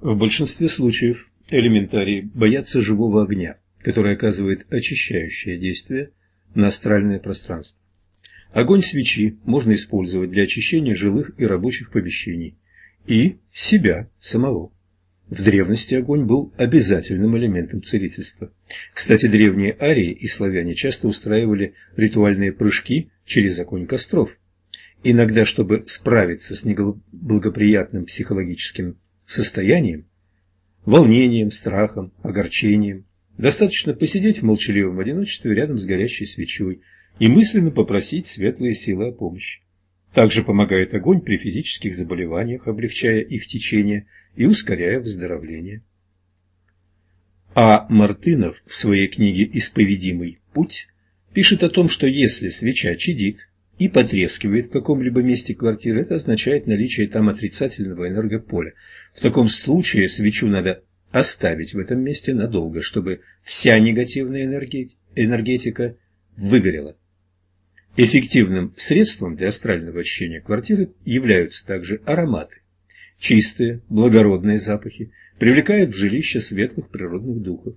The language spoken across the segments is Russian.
В большинстве случаев элементарии боятся живого огня, который оказывает очищающее действие на астральное пространство. Огонь свечи можно использовать для очищения жилых и рабочих помещений и себя самого. В древности огонь был обязательным элементом целительства. Кстати, древние арии и славяне часто устраивали ритуальные прыжки через огонь костров. Иногда, чтобы справиться с неблагоприятным психологическим состоянием, волнением, страхом, огорчением, достаточно посидеть в молчаливом одиночестве рядом с горящей свечой и мысленно попросить светлые силы о помощи. Также помогает огонь при физических заболеваниях, облегчая их течение и ускоряя выздоровление. А Мартынов в своей книге «Исповедимый путь» пишет о том, что если свеча чадит и потрескивает в каком-либо месте квартиры, это означает наличие там отрицательного энергополя. В таком случае свечу надо оставить в этом месте надолго, чтобы вся негативная энергетика выгорела. Эффективным средством для астрального очищения квартиры являются также ароматы. Чистые, благородные запахи привлекают в жилище светлых природных духов.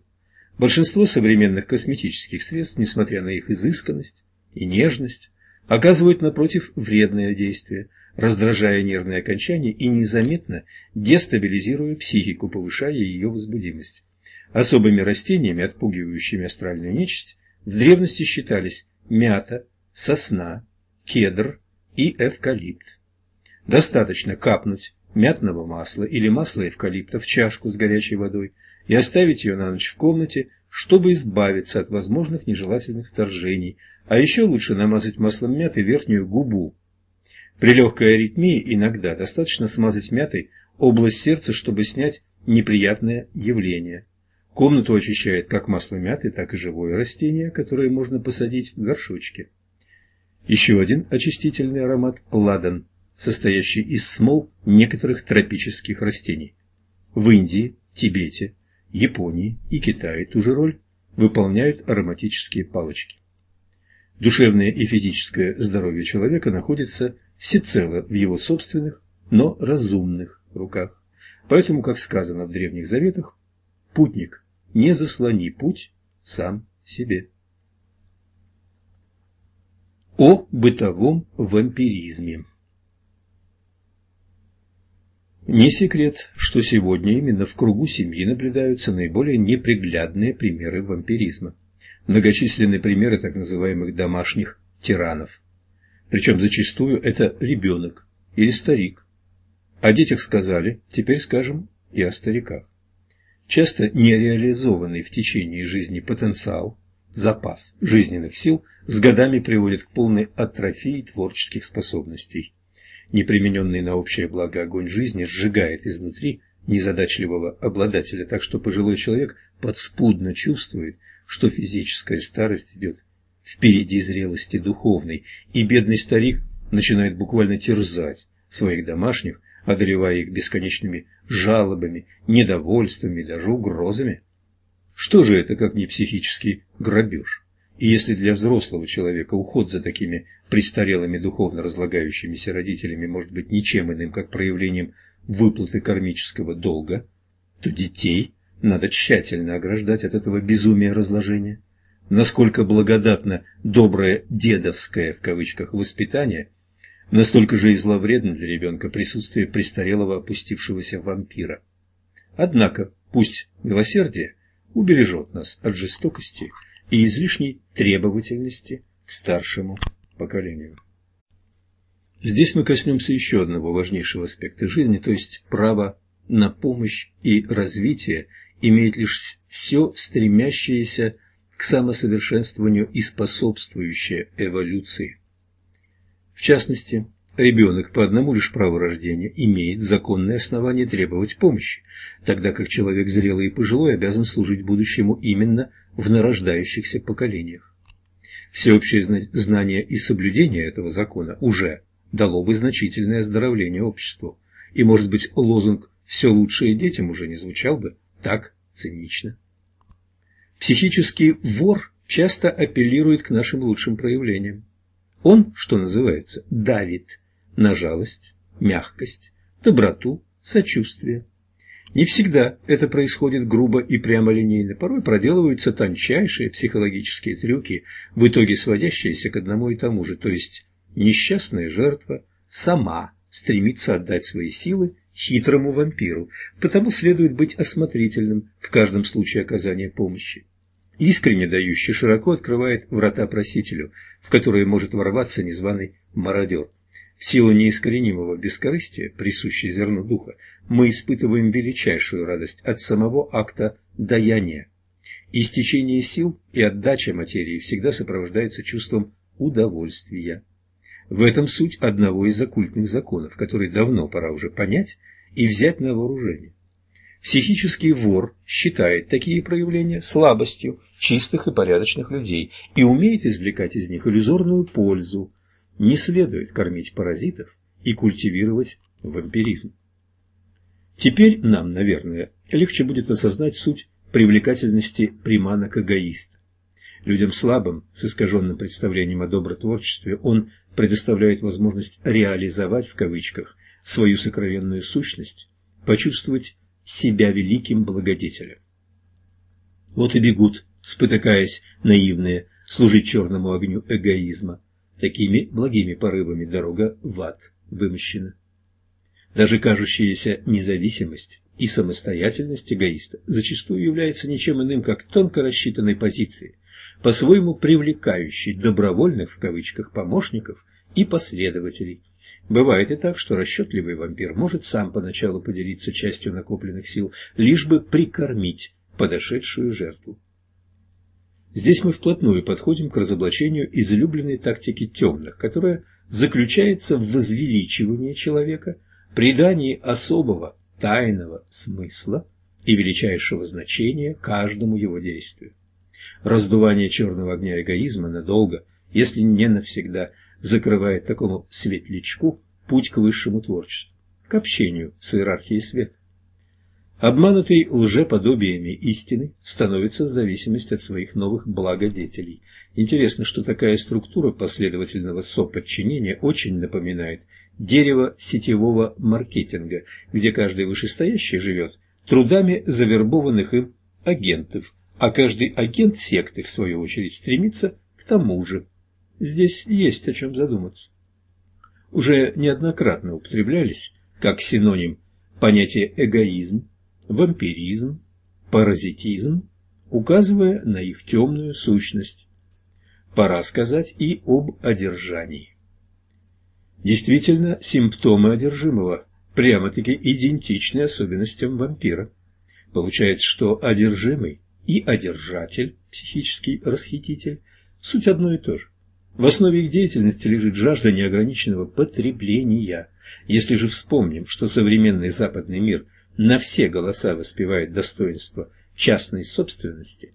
Большинство современных косметических средств, несмотря на их изысканность и нежность, оказывают, напротив, вредное действие, раздражая нервные окончания и незаметно дестабилизируя психику, повышая ее возбудимость. Особыми растениями, отпугивающими астральную нечисть, в древности считались мята, сосна, кедр и эвкалипт. Достаточно капнуть мятного масла или масла эвкалипта в чашку с горячей водой и оставить ее на ночь в комнате, чтобы избавиться от возможных нежелательных вторжений, а еще лучше намазать маслом мяты верхнюю губу. При легкой аритмии иногда достаточно смазать мятой область сердца, чтобы снять неприятное явление. Комнату очищает как масло мяты, так и живое растение, которое можно посадить в горшочке. Еще один очистительный аромат – ладан, состоящий из смол некоторых тропических растений. В Индии, Тибете, Японии и Китае ту же роль выполняют ароматические палочки. Душевное и физическое здоровье человека находится всецело в его собственных, но разумных руках. Поэтому, как сказано в Древних Заветах, путник, не заслони путь сам себе. О бытовом вампиризме Не секрет, что сегодня именно в кругу семьи наблюдаются наиболее неприглядные примеры вампиризма. Многочисленные примеры так называемых домашних тиранов. Причем зачастую это ребенок или старик. О детях сказали, теперь скажем и о стариках. Часто нереализованный в течение жизни потенциал запас жизненных сил с годами приводит к полной атрофии творческих способностей. Непримененный на общее благо огонь жизни сжигает изнутри незадачливого обладателя, так что пожилой человек подспудно чувствует, что физическая старость идет впереди зрелости духовной, и бедный старик начинает буквально терзать своих домашних, одолевая их бесконечными жалобами, недовольствами, даже угрозами. Что же это, как не психический грабеж? И если для взрослого человека уход за такими престарелыми духовно разлагающимися родителями может быть ничем иным, как проявлением выплаты кармического долга, то детей надо тщательно ограждать от этого безумия разложения. Насколько благодатно доброе «дедовское» в кавычках воспитание, настолько же и зловредно для ребенка присутствие престарелого опустившегося вампира. Однако, пусть милосердие – убережет нас от жестокости и излишней требовательности к старшему поколению. Здесь мы коснемся еще одного важнейшего аспекта жизни, то есть право на помощь и развитие имеет лишь все стремящееся к самосовершенствованию и способствующее эволюции. В частности, Ребенок по одному лишь праву рождения имеет законное основание требовать помощи, тогда как человек зрелый и пожилой обязан служить будущему именно в нарождающихся поколениях. Всеобщее знание и соблюдение этого закона уже дало бы значительное оздоровление обществу, и, может быть, лозунг «все лучшее детям» уже не звучал бы так цинично. Психический вор часто апеллирует к нашим лучшим проявлениям. Он, что называется, давит – на жалость, мягкость, доброту, сочувствие. Не всегда это происходит грубо и прямолинейно, порой проделываются тончайшие психологические трюки, в итоге сводящиеся к одному и тому же, то есть несчастная жертва сама стремится отдать свои силы хитрому вампиру, потому следует быть осмотрительным в каждом случае оказания помощи. Искренне дающий широко открывает врата просителю, в которые может ворваться незваный мародер. Силу неискоренимого бескорыстия, присущей зерну духа, мы испытываем величайшую радость от самого акта даяния. Истечение сил и отдача материи всегда сопровождается чувством удовольствия. В этом суть одного из оккультных законов, который давно пора уже понять и взять на вооружение. Психический вор считает такие проявления слабостью чистых и порядочных людей и умеет извлекать из них иллюзорную пользу. Не следует кормить паразитов и культивировать вампиризм. Теперь нам, наверное, легче будет осознать суть привлекательности приманок эгоиста. Людям слабым, с искаженным представлением о добротворчестве, он предоставляет возможность «реализовать» в кавычках свою сокровенную сущность, почувствовать себя великим благодетелем. Вот и бегут, спотыкаясь наивные, служить черному огню эгоизма. Такими благими порывами дорога в ад вымощена. Даже кажущаяся независимость и самостоятельность эгоиста зачастую является ничем иным, как тонко рассчитанной позицией, по-своему привлекающей добровольных в кавычках помощников и последователей. Бывает и так, что расчетливый вампир может сам поначалу поделиться частью накопленных сил, лишь бы прикормить подошедшую жертву. Здесь мы вплотную подходим к разоблачению излюбленной тактики темных, которая заключается в возвеличивании человека, придании особого тайного смысла и величайшего значения каждому его действию. Раздувание черного огня эгоизма надолго, если не навсегда, закрывает такому светлячку путь к высшему творчеству, к общению с иерархией света. Обманутый лжеподобиями истины становится в зависимости от своих новых благодетелей. Интересно, что такая структура последовательного соподчинения очень напоминает дерево сетевого маркетинга, где каждый вышестоящий живет трудами завербованных им агентов, а каждый агент секты, в свою очередь, стремится к тому же. Здесь есть о чем задуматься. Уже неоднократно употреблялись как синоним понятия эгоизм, вампиризм, паразитизм, указывая на их темную сущность. Пора сказать и об одержании. Действительно, симптомы одержимого прямо-таки идентичны особенностям вампира. Получается, что одержимый и одержатель, психический расхититель, суть одно и то же. В основе их деятельности лежит жажда неограниченного потребления. Если же вспомним, что современный западный мир на все голоса воспевает достоинство частной собственности,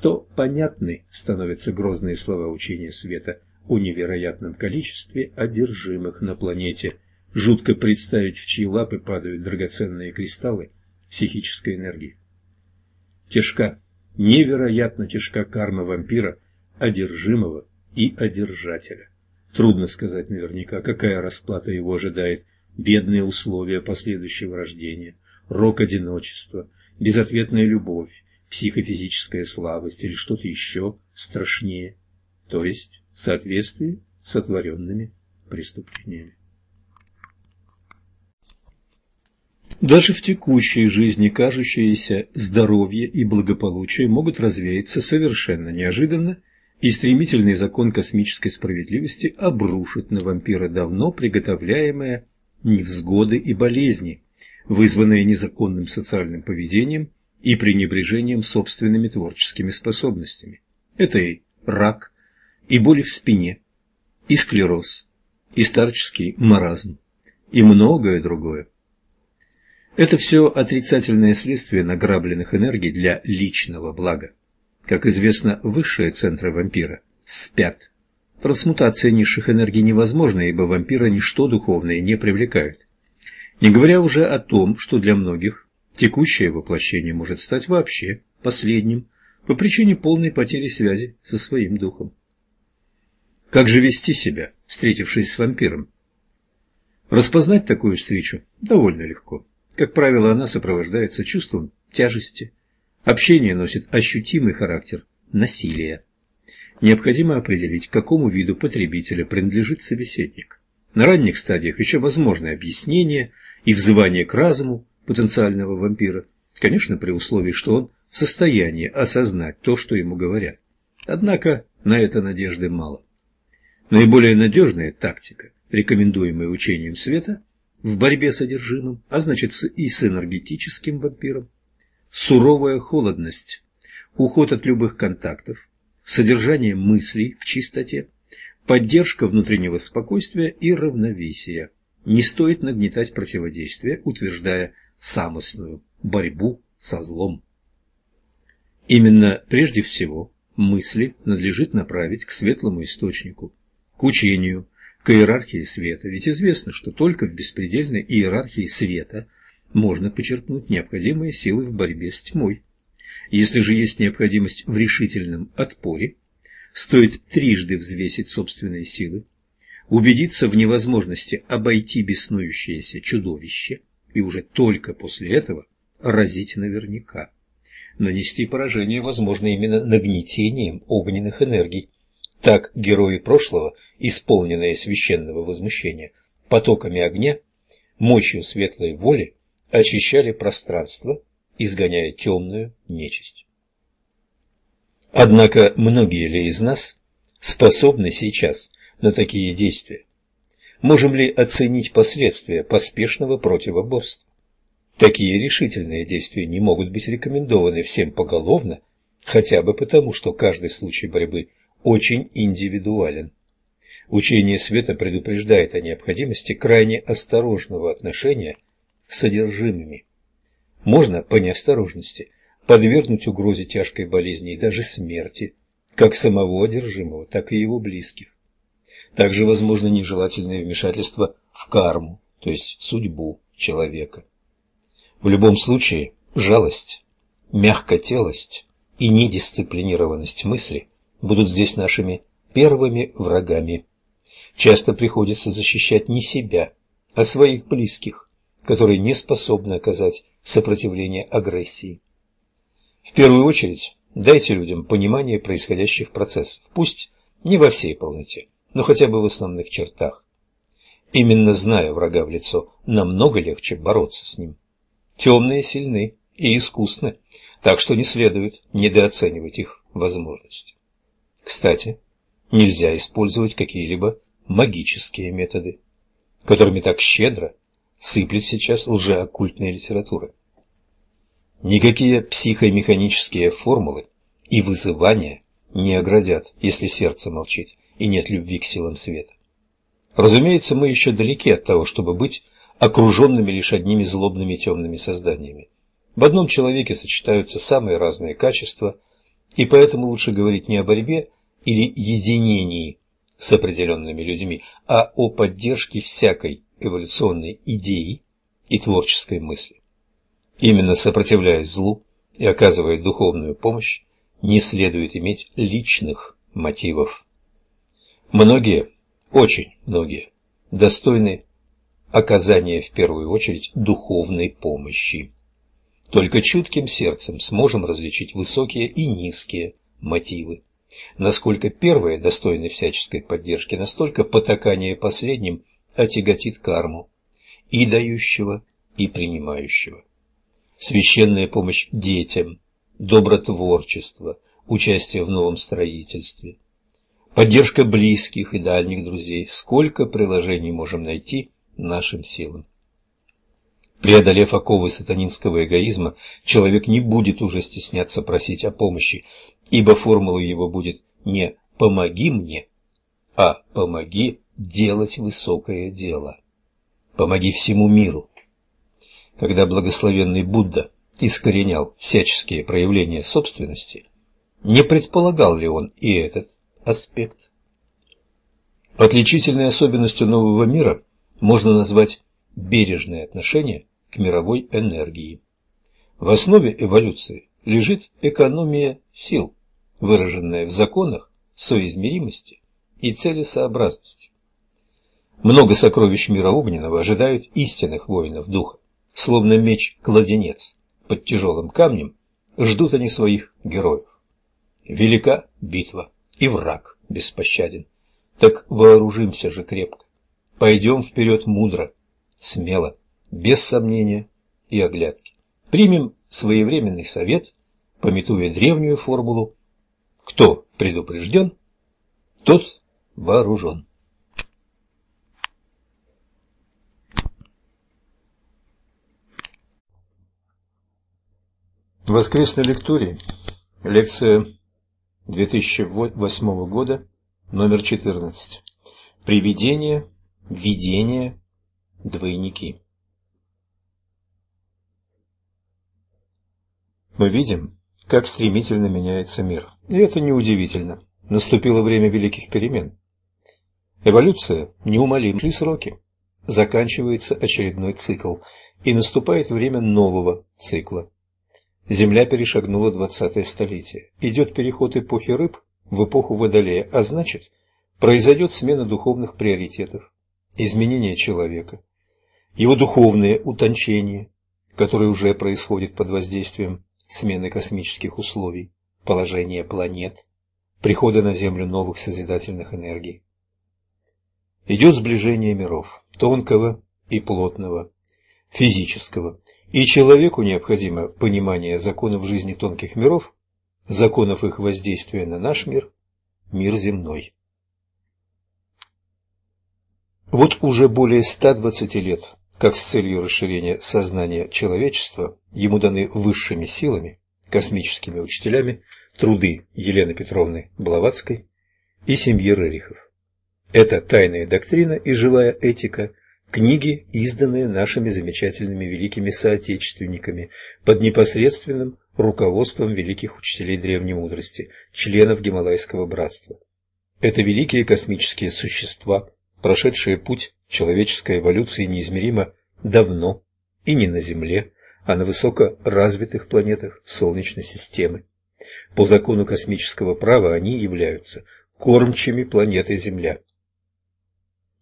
то понятны становятся грозные слова учения света о невероятном количестве одержимых на планете. Жутко представить, в чьи лапы падают драгоценные кристаллы психической энергии. Тяжка, невероятно тяжка карма вампира, одержимого и одержателя. Трудно сказать наверняка, какая расплата его ожидает, бедные условия последующего рождения, рок одиночества, безответная любовь, психофизическая слабость или что-то еще страшнее, то есть в соответствии с сотворенными преступлениями. Даже в текущей жизни кажущееся здоровье и благополучие могут развеяться совершенно неожиданно, и стремительный закон космической справедливости обрушит на вампира давно приготовляемые невзгоды и болезни, вызванные незаконным социальным поведением и пренебрежением собственными творческими способностями. Это и рак, и боли в спине, и склероз, и старческий маразм, и многое другое. Это все отрицательное следствие награбленных энергий для личного блага. Как известно, высшие центры вампира спят. Трансмутация низших энергий невозможна, ибо вампира ничто духовное не привлекает. Не говоря уже о том, что для многих текущее воплощение может стать вообще последним по причине полной потери связи со своим духом. Как же вести себя, встретившись с вампиром? Распознать такую встречу довольно легко. Как правило, она сопровождается чувством тяжести. Общение носит ощутимый характер насилия. Необходимо определить, к какому виду потребителя принадлежит собеседник. На ранних стадиях еще возможны объяснение и взывание к разуму потенциального вампира, конечно, при условии, что он в состоянии осознать то, что ему говорят. Однако на это надежды мало. Наиболее надежная тактика, рекомендуемая учением света, в борьбе с одержимым, а значит и с энергетическим вампиром, суровая холодность, уход от любых контактов, содержание мыслей в чистоте, поддержка внутреннего спокойствия и равновесия. Не стоит нагнетать противодействие, утверждая самостную борьбу со злом. Именно прежде всего мысли надлежит направить к светлому источнику, к учению, к иерархии света, ведь известно, что только в беспредельной иерархии света можно почерпнуть необходимые силы в борьбе с тьмой. Если же есть необходимость в решительном отпоре, стоит трижды взвесить собственные силы, убедиться в невозможности обойти беснующееся чудовище и уже только после этого разить наверняка. Нанести поражение возможно именно нагнетением огненных энергий. Так герои прошлого, исполненные священного возмущения, потоками огня, мощью светлой воли, очищали пространство, изгоняя темную нечисть. Однако многие ли из нас способны сейчас на такие действия? Можем ли оценить последствия поспешного противоборства? Такие решительные действия не могут быть рекомендованы всем поголовно, хотя бы потому, что каждый случай борьбы очень индивидуален. Учение света предупреждает о необходимости крайне осторожного отношения с содержимыми. Можно по неосторожности подвергнуть угрозе тяжкой болезни и даже смерти, как самого одержимого, так и его близких. Также возможно нежелательное вмешательство в карму, то есть судьбу человека. В любом случае, жалость, мягкотелость и недисциплинированность мысли будут здесь нашими первыми врагами. Часто приходится защищать не себя, а своих близких, которые не способны оказать сопротивление агрессии. В первую очередь, дайте людям понимание происходящих процессов, пусть не во всей полноте, но хотя бы в основных чертах. Именно зная врага в лицо, намного легче бороться с ним. Темные сильны и искусны, так что не следует недооценивать их возможности. Кстати, нельзя использовать какие-либо магические методы, которыми так щедро сыплет сейчас лжеоккультная литература. Никакие психомеханические формулы и вызывания не оградят, если сердце молчит и нет любви к силам света. Разумеется, мы еще далеки от того, чтобы быть окруженными лишь одними злобными темными созданиями. В одном человеке сочетаются самые разные качества, и поэтому лучше говорить не о борьбе или единении с определенными людьми, а о поддержке всякой эволюционной идеи и творческой мысли. Именно сопротивляясь злу и оказывая духовную помощь, не следует иметь личных мотивов. Многие, очень многие, достойны оказание в первую очередь духовной помощи. Только чутким сердцем сможем различить высокие и низкие мотивы. Насколько первые достойны всяческой поддержки, настолько потакание последним отяготит карму и дающего, и принимающего. Священная помощь детям, добротворчество, участие в новом строительстве, поддержка близких и дальних друзей. Сколько приложений можем найти нашим силам. Преодолев оковы сатанинского эгоизма, человек не будет уже стесняться просить о помощи, ибо формула его будет не «помоги мне», а «помоги делать высокое дело». Помоги всему миру. Когда благословенный Будда искоренял всяческие проявления собственности, не предполагал ли он и этот аспект? Отличительной особенностью нового мира можно назвать бережное отношение к мировой энергии. В основе эволюции лежит экономия сил, выраженная в законах соизмеримости и целесообразности. Много сокровищ мира огненного ожидают истинных воинов духа, словно меч-кладенец под тяжелым камнем, ждут они своих героев. Велика битва, и враг беспощаден. Так вооружимся же крепко. Пойдем вперед мудро, смело, без сомнения и оглядки. Примем своевременный совет, пометуя древнюю формулу «Кто предупрежден, тот вооружен». В воскресной лектории, лекция 2008 года, номер 14. Привидение, видение, двойники. Мы видим, как стремительно меняется мир. И это неудивительно. Наступило время великих перемен. Эволюция неумолима. Шли сроки. Заканчивается очередной цикл. И наступает время нового цикла. Земля перешагнула двадцатое столетие. Идет переход эпохи рыб в эпоху Водолея, а значит, произойдет смена духовных приоритетов, изменение человека, его духовное утончение, которое уже происходит под воздействием смены космических условий, положения планет, прихода на Землю новых созидательных энергий. Идет сближение миров, тонкого и плотного, физического, и человеку необходимо понимание законов жизни тонких миров, законов их воздействия на наш мир, мир земной. Вот уже более 120 лет, как с целью расширения сознания человечества, ему даны высшими силами, космическими учителями, труды Елены Петровны Блаватской и семьи Рерихов. Это тайная доктрина и живая этика – Книги, изданные нашими замечательными великими соотечественниками под непосредственным руководством великих учителей древней мудрости, членов Гималайского братства. Это великие космические существа, прошедшие путь человеческой эволюции неизмеримо давно и не на Земле, а на высокоразвитых планетах Солнечной системы. По закону космического права они являются кормчими планеты Земля.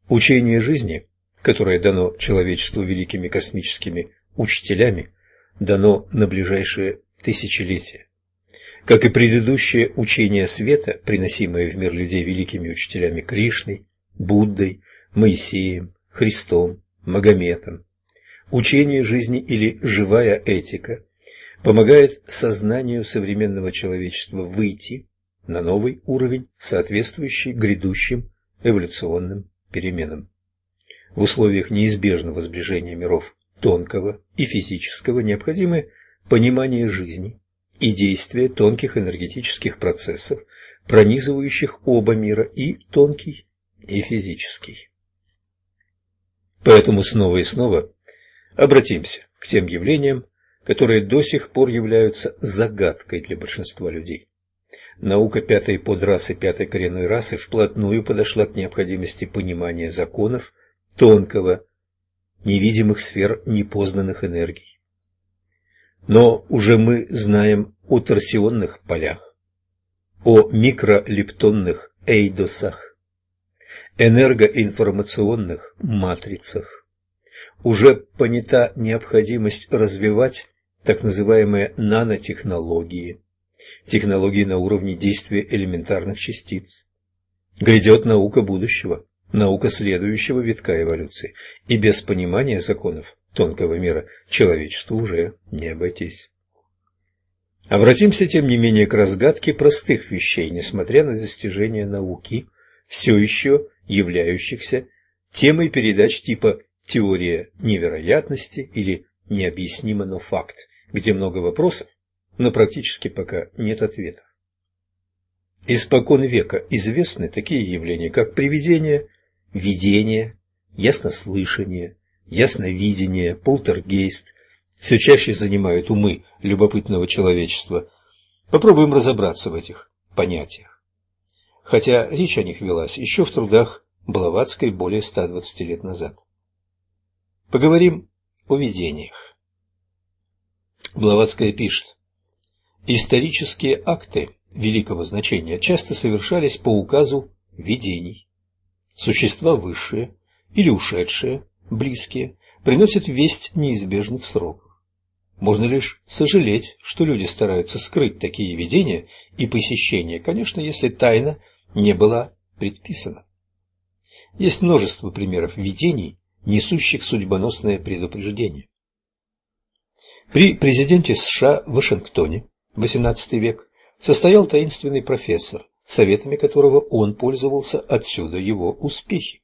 Учение жизни которое дано человечеству великими космическими учителями, дано на ближайшие тысячелетия. Как и предыдущее учение света, приносимое в мир людей великими учителями Кришной, Буддой, Моисеем, Христом, Магометом, учение жизни или живая этика помогает сознанию современного человечества выйти на новый уровень, соответствующий грядущим эволюционным переменам. В условиях неизбежного сближения миров тонкого и физического необходимы понимание жизни и действия тонких энергетических процессов, пронизывающих оба мира и тонкий, и физический. Поэтому снова и снова обратимся к тем явлениям, которые до сих пор являются загадкой для большинства людей. Наука пятой подрасы пятой коренной расы вплотную подошла к необходимости понимания законов тонкого, невидимых сфер непознанных энергий. Но уже мы знаем о торсионных полях, о микролептонных эйдосах, энергоинформационных матрицах. Уже понята необходимость развивать так называемые нанотехнологии, технологии на уровне действия элементарных частиц. Грядет наука будущего, наука следующего витка эволюции, и без понимания законов тонкого мира человечеству уже не обойтись. Обратимся, тем не менее, к разгадке простых вещей, несмотря на достижения науки, все еще являющихся темой передач типа «теория невероятности» или «необъяснимо, но факт», где много вопросов, но практически пока нет ответов. Испокон века известны такие явления, как привидения, видение, яснослышание, ясновидение, полтергейст все чаще занимают умы любопытного человечества. Попробуем разобраться в этих понятиях. Хотя речь о них велась еще в трудах Блаватской более 120 лет назад. Поговорим о видениях. Блаватская пишет. Исторические акты великого значения часто совершались по указу видений. Существа высшие или ушедшие, близкие, приносит весть неизбежных сроков. Можно лишь сожалеть, что люди стараются скрыть такие видения и посещения, конечно, если тайна не была предписана. Есть множество примеров видений, несущих судьбоносное предупреждение. При президенте США в Вашингтоне XVIII век состоял таинственный профессор, советами которого он пользовался, отсюда его успехи.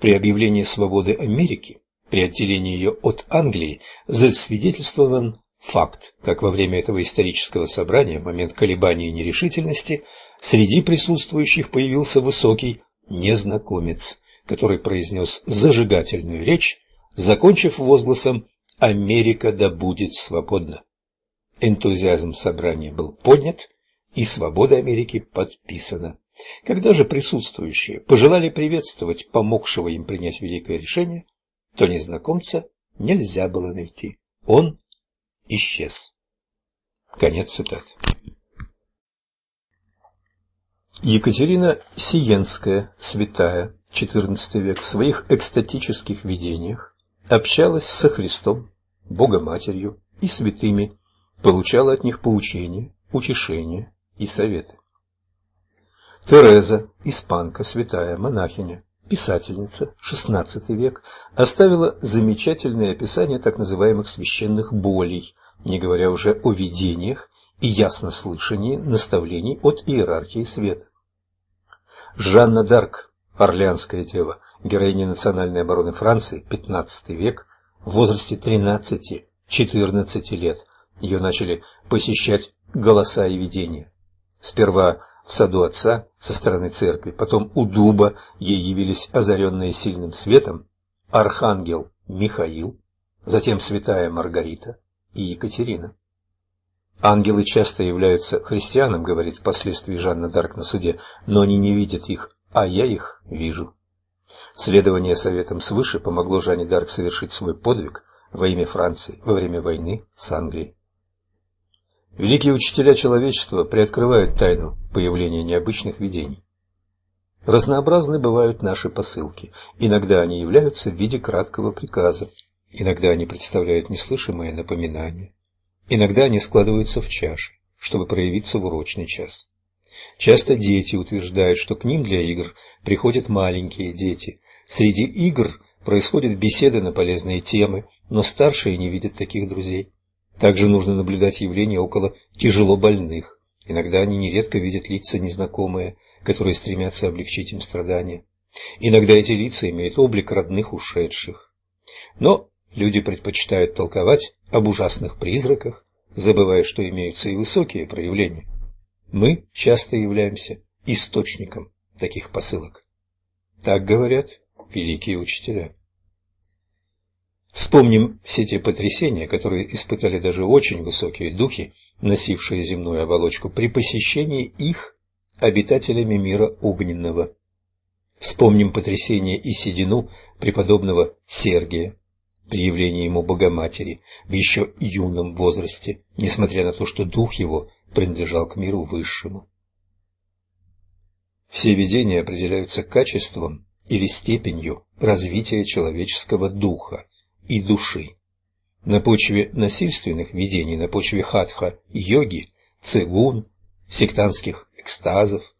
При объявлении свободы Америки, при отделении ее от Англии, засвидетельствован факт, как во время этого исторического собрания, в момент колебаний и нерешительности, среди присутствующих появился высокий незнакомец, который произнес зажигательную речь, закончив возгласом «Америка да будет свободна». Энтузиазм собрания был поднят, и свобода Америки подписана. Когда же присутствующие пожелали приветствовать помогшего им принять великое решение, то незнакомца нельзя было найти. Он исчез. Конец цитаты. Екатерина Сиенская, святая, XIV век, в своих экстатических видениях общалась со Христом, Богоматерью и святыми, получала от них поучения, утешения и советы. Тереза, испанка, святая, монахиня, писательница, XVI век, оставила замечательное описание так называемых священных болей, не говоря уже о видениях и яснослышании наставлений от иерархии света. Жанна Дарк, орлеанская дева, героиня национальной обороны Франции, XV век, в возрасте 13-14 лет, ее начали посещать голоса и видения. Сперва в саду отца со стороны церкви, потом у дуба ей явились озаренные сильным светом архангел Михаил, затем святая Маргарита и Екатерина. Ангелы часто являются христианам, говорит впоследствии Жанна Дарк на суде, но они не видят их, а я их вижу. Следование советам свыше помогло Жанне Дарк совершить свой подвиг во имя Франции во время войны с Англией. Великие учителя человечества приоткрывают тайну появления необычных видений. Разнообразны бывают наши посылки. Иногда они являются в виде краткого приказа, иногда они представляют неслышимое напоминание, иногда они складываются в чаши, чтобы проявиться в урочный час. Часто дети утверждают, что к ним для игр приходят маленькие дети. Среди игр происходят беседы на полезные темы, но старшие не видят таких друзей. Также нужно наблюдать явления около тяжело больных. Иногда они нередко видят лица незнакомые, которые стремятся облегчить им страдания. Иногда эти лица имеют облик родных ушедших. Но люди предпочитают толковать об ужасных призраках, забывая, что имеются и высокие проявления. Мы часто являемся источником таких посылок. Так говорят великие учителя. Вспомним все те потрясения, которые испытали даже очень высокие духи, носившие земную оболочку, при посещении их обитателями мира огненного. Вспомним потрясение и седину преподобного Сергия при явлении ему Богоматери в еще юном возрасте, несмотря на то, что дух его принадлежал к миру высшему. Все видения определяются качеством или степенью развития человеческого духа, и души. На почве насильственных видений, на почве хатха-йоги, цигун, сектантских экстазов,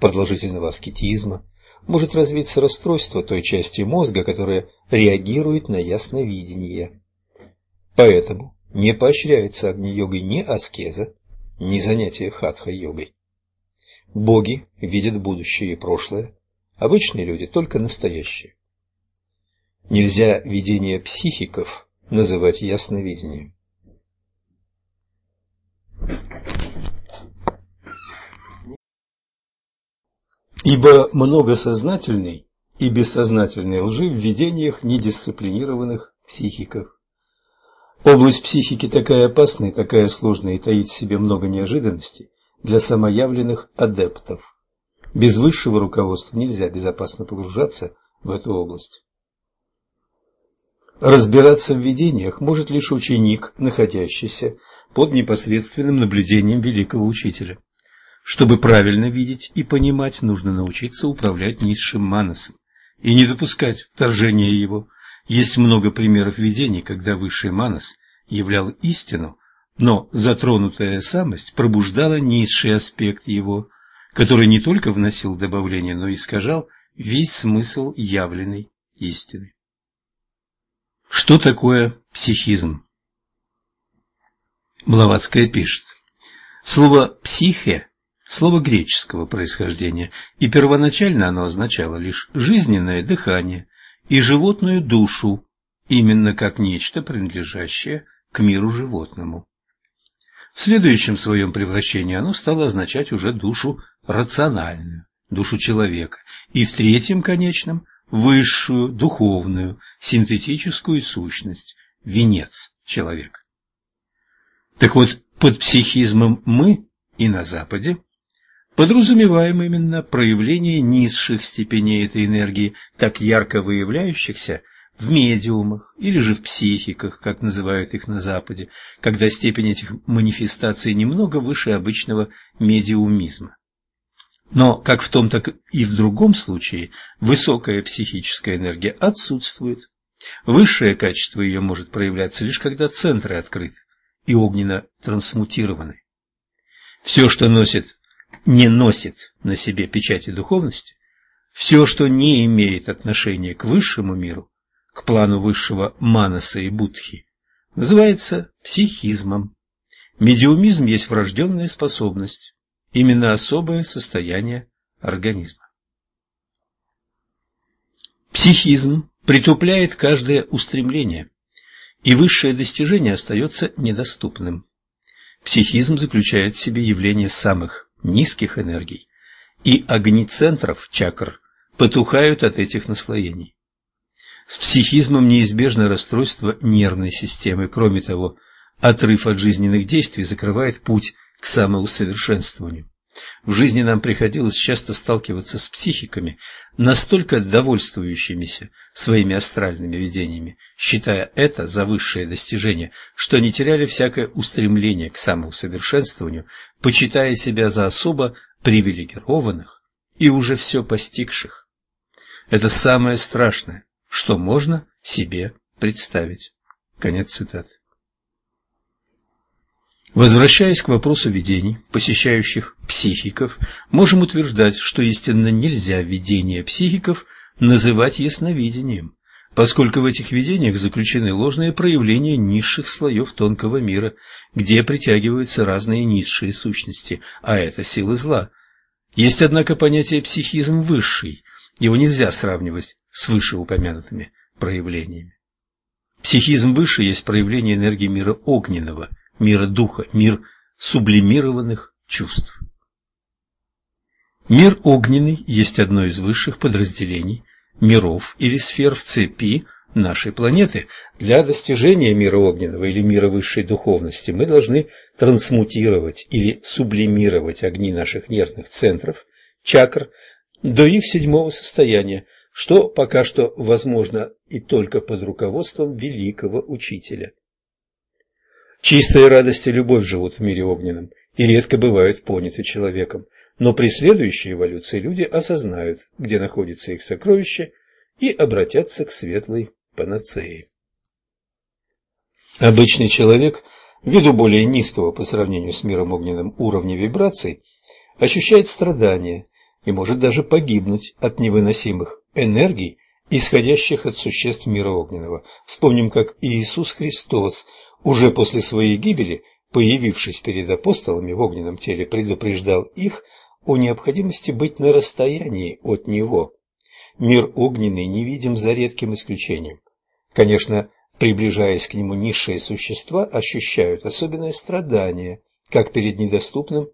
продолжительного аскетизма, может развиться расстройство той части мозга, которая реагирует на ясновидение. Поэтому не поощряется огни-йогой ни аскеза, ни занятия хатха-йогой. Боги видят будущее и прошлое, обычные люди только настоящее. Нельзя видение психиков называть ясновидением. Ибо много сознательной и бессознательной лжи в видениях недисциплинированных психиков. Область психики такая опасная, такая сложная и таит в себе много неожиданностей для самоявленных адептов. Без высшего руководства нельзя безопасно погружаться в эту область. Разбираться в видениях может лишь ученик, находящийся под непосредственным наблюдением великого учителя. Чтобы правильно видеть и понимать, нужно научиться управлять низшим манасом и не допускать вторжения его. Есть много примеров видений, когда высший манас являл истину, но затронутая самость пробуждала низший аспект его, который не только вносил добавление, но и искажал весь смысл явленной истины. Что такое психизм? Блаватская пишет. Слово «психе» – слово греческого происхождения, и первоначально оно означало лишь жизненное дыхание и животную душу, именно как нечто, принадлежащее к миру животному. В следующем своем превращении оно стало означать уже душу рациональную, душу человека, и в третьем конечном – высшую, духовную, синтетическую сущность, венец человека. Так вот, под психизмом мы и на Западе подразумеваем именно проявление низших степеней этой энергии, так ярко выявляющихся в медиумах или же в психиках, как называют их на Западе, когда степень этих манифестаций немного выше обычного медиумизма. Но как в том, так и в другом случае высокая психическая энергия отсутствует. Высшее качество ее может проявляться лишь когда центры открыты и огненно трансмутированы. Все, что носит, не носит на себе печати духовности, все, что не имеет отношения к высшему миру, к плану высшего манаса и будхи, называется психизмом. Медиумизм есть врожденная способность, именно особое состояние организма. Психизм притупляет каждое устремление, и высшее достижение остается недоступным. Психизм заключает в себе явление самых низких энергий, и огни центров чакр потухают от этих наслоений. С психизмом неизбежно расстройство нервной системы. Кроме того, отрыв от жизненных действий закрывает путь к самоусовершенствованию. В жизни нам приходилось часто сталкиваться с психиками, настолько довольствующимися своими астральными видениями, считая это за высшее достижение, что не теряли всякое устремление к самоусовершенствованию, почитая себя за особо привилегированных и уже все постигших. Это самое страшное, что можно себе представить. Конец цитаты. Возвращаясь к вопросу видений, посещающих психиков, можем утверждать, что истинно нельзя видение психиков называть ясновидением, поскольку в этих видениях заключены ложные проявления низших слоев тонкого мира, где притягиваются разные низшие сущности, а это силы зла. Есть, однако, понятие психизм высший, его нельзя сравнивать с вышеупомянутыми проявлениями. Психизм высший есть проявление энергии мира огненного – мира духа, мир сублимированных чувств. Мир огненный есть одно из высших подразделений миров или сфер в цепи нашей планеты. Для достижения мира огненного или мира высшей духовности мы должны трансмутировать или сублимировать огни наших нервных центров, чакр, до их седьмого состояния, что пока что возможно и только под руководством великого учителя. Чистая радость и любовь живут в мире огненном и редко бывают поняты человеком, но при следующей эволюции люди осознают, где находится их сокровище, и обратятся к светлой панацеи. Обычный человек, ввиду более низкого по сравнению с миром огненным уровня вибраций, ощущает страдания и может даже погибнуть от невыносимых энергий, исходящих от существ мира огненного. Вспомним, как Иисус Христос уже после своей гибели, появившись перед апостолами в огненном теле, предупреждал их о необходимости быть на расстоянии от него. Мир огненный невидим за редким исключением. Конечно, приближаясь к нему низшие существа ощущают особенное страдание, как перед недоступным.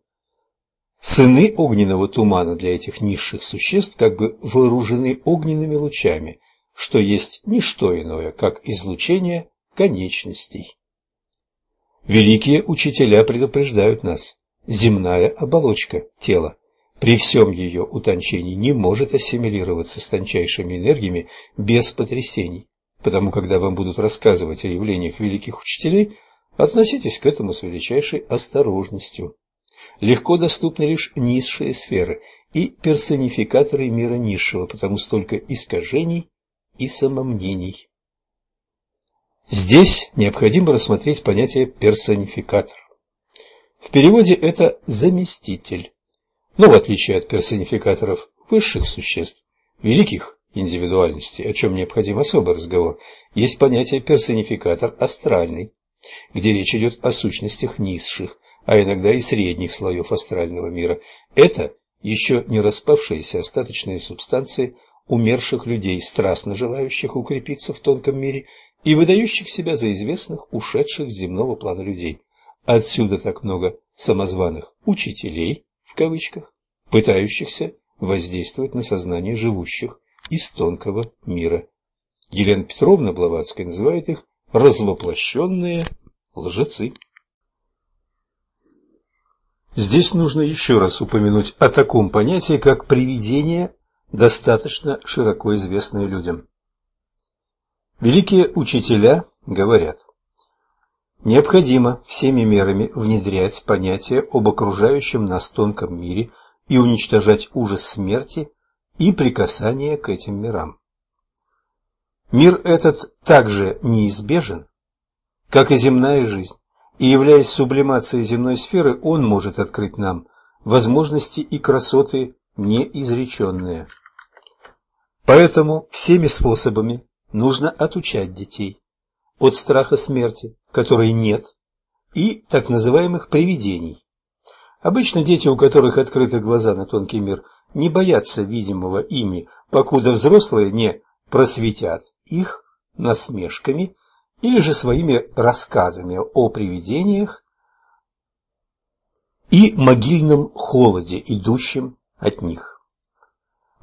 Сыны огненного тумана для этих низших существ как бы вооружены огненными лучами, что есть не что иное, как излучение конечностей. Великие учителя предупреждают нас. Земная оболочка тела при всем ее утончении не может ассимилироваться с тончайшими энергиями без потрясений. Потому, когда вам будут рассказывать о явлениях великих учителей, относитесь к этому с величайшей осторожностью. Легко доступны лишь низшие сферы и персонификаторы мира низшего, потому столько искажений и самомнений Здесь необходимо рассмотреть понятие персонификатор. В переводе это заместитель. Но в отличие от персонификаторов высших существ, великих индивидуальностей, о чем необходим особый разговор, есть понятие персонификатор астральный, где речь идет о сущностях низших, а иногда и средних слоев астрального мира. Это еще не распавшиеся остаточные субстанции умерших людей, страстно желающих укрепиться в тонком мире и выдающих себя за известных, ушедших с земного плана людей. Отсюда так много самозваных «учителей», в кавычках, пытающихся воздействовать на сознание живущих из тонкого мира. Елена Петровна Блаватская называет их «развоплощенные лжецы». Здесь нужно еще раз упомянуть о таком понятии, как привидение, достаточно широко известное людям. Великие учителя говорят, необходимо всеми мерами внедрять понятие об окружающем нас тонком мире и уничтожать ужас смерти и прикасание к этим мирам. Мир этот также неизбежен, как и земная жизнь и являясь сублимацией земной сферы, он может открыть нам возможности и красоты неизреченные. Поэтому всеми способами нужно отучать детей от страха смерти, которой нет, и так называемых привидений. Обычно дети, у которых открыты глаза на тонкий мир, не боятся видимого ими, покуда взрослые не просветят их насмешками или же своими рассказами о привидениях и могильном холоде, идущем от них.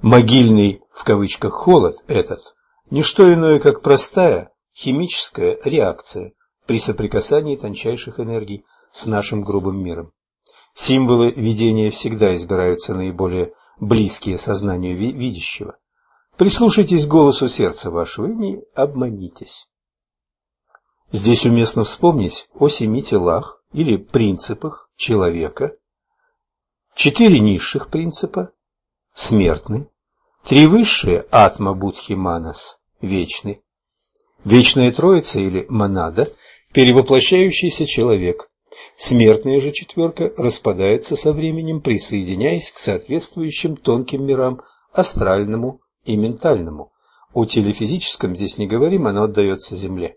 Могильный, в кавычках, холод этот – не что иное, как простая химическая реакция при соприкасании тончайших энергий с нашим грубым миром. Символы видения всегда избираются наиболее близкие сознанию видящего. Прислушайтесь к голосу сердца вашего и не обманитесь. Здесь уместно вспомнить о семи телах или принципах человека. Четыре низших принципа – смертны, три высшие – атма будхи манас – вечны, вечная троица или монада – перевоплощающийся человек. Смертная же четверка распадается со временем, присоединяясь к соответствующим тонким мирам – астральному и ментальному. О телефизическом здесь не говорим, оно отдается Земле.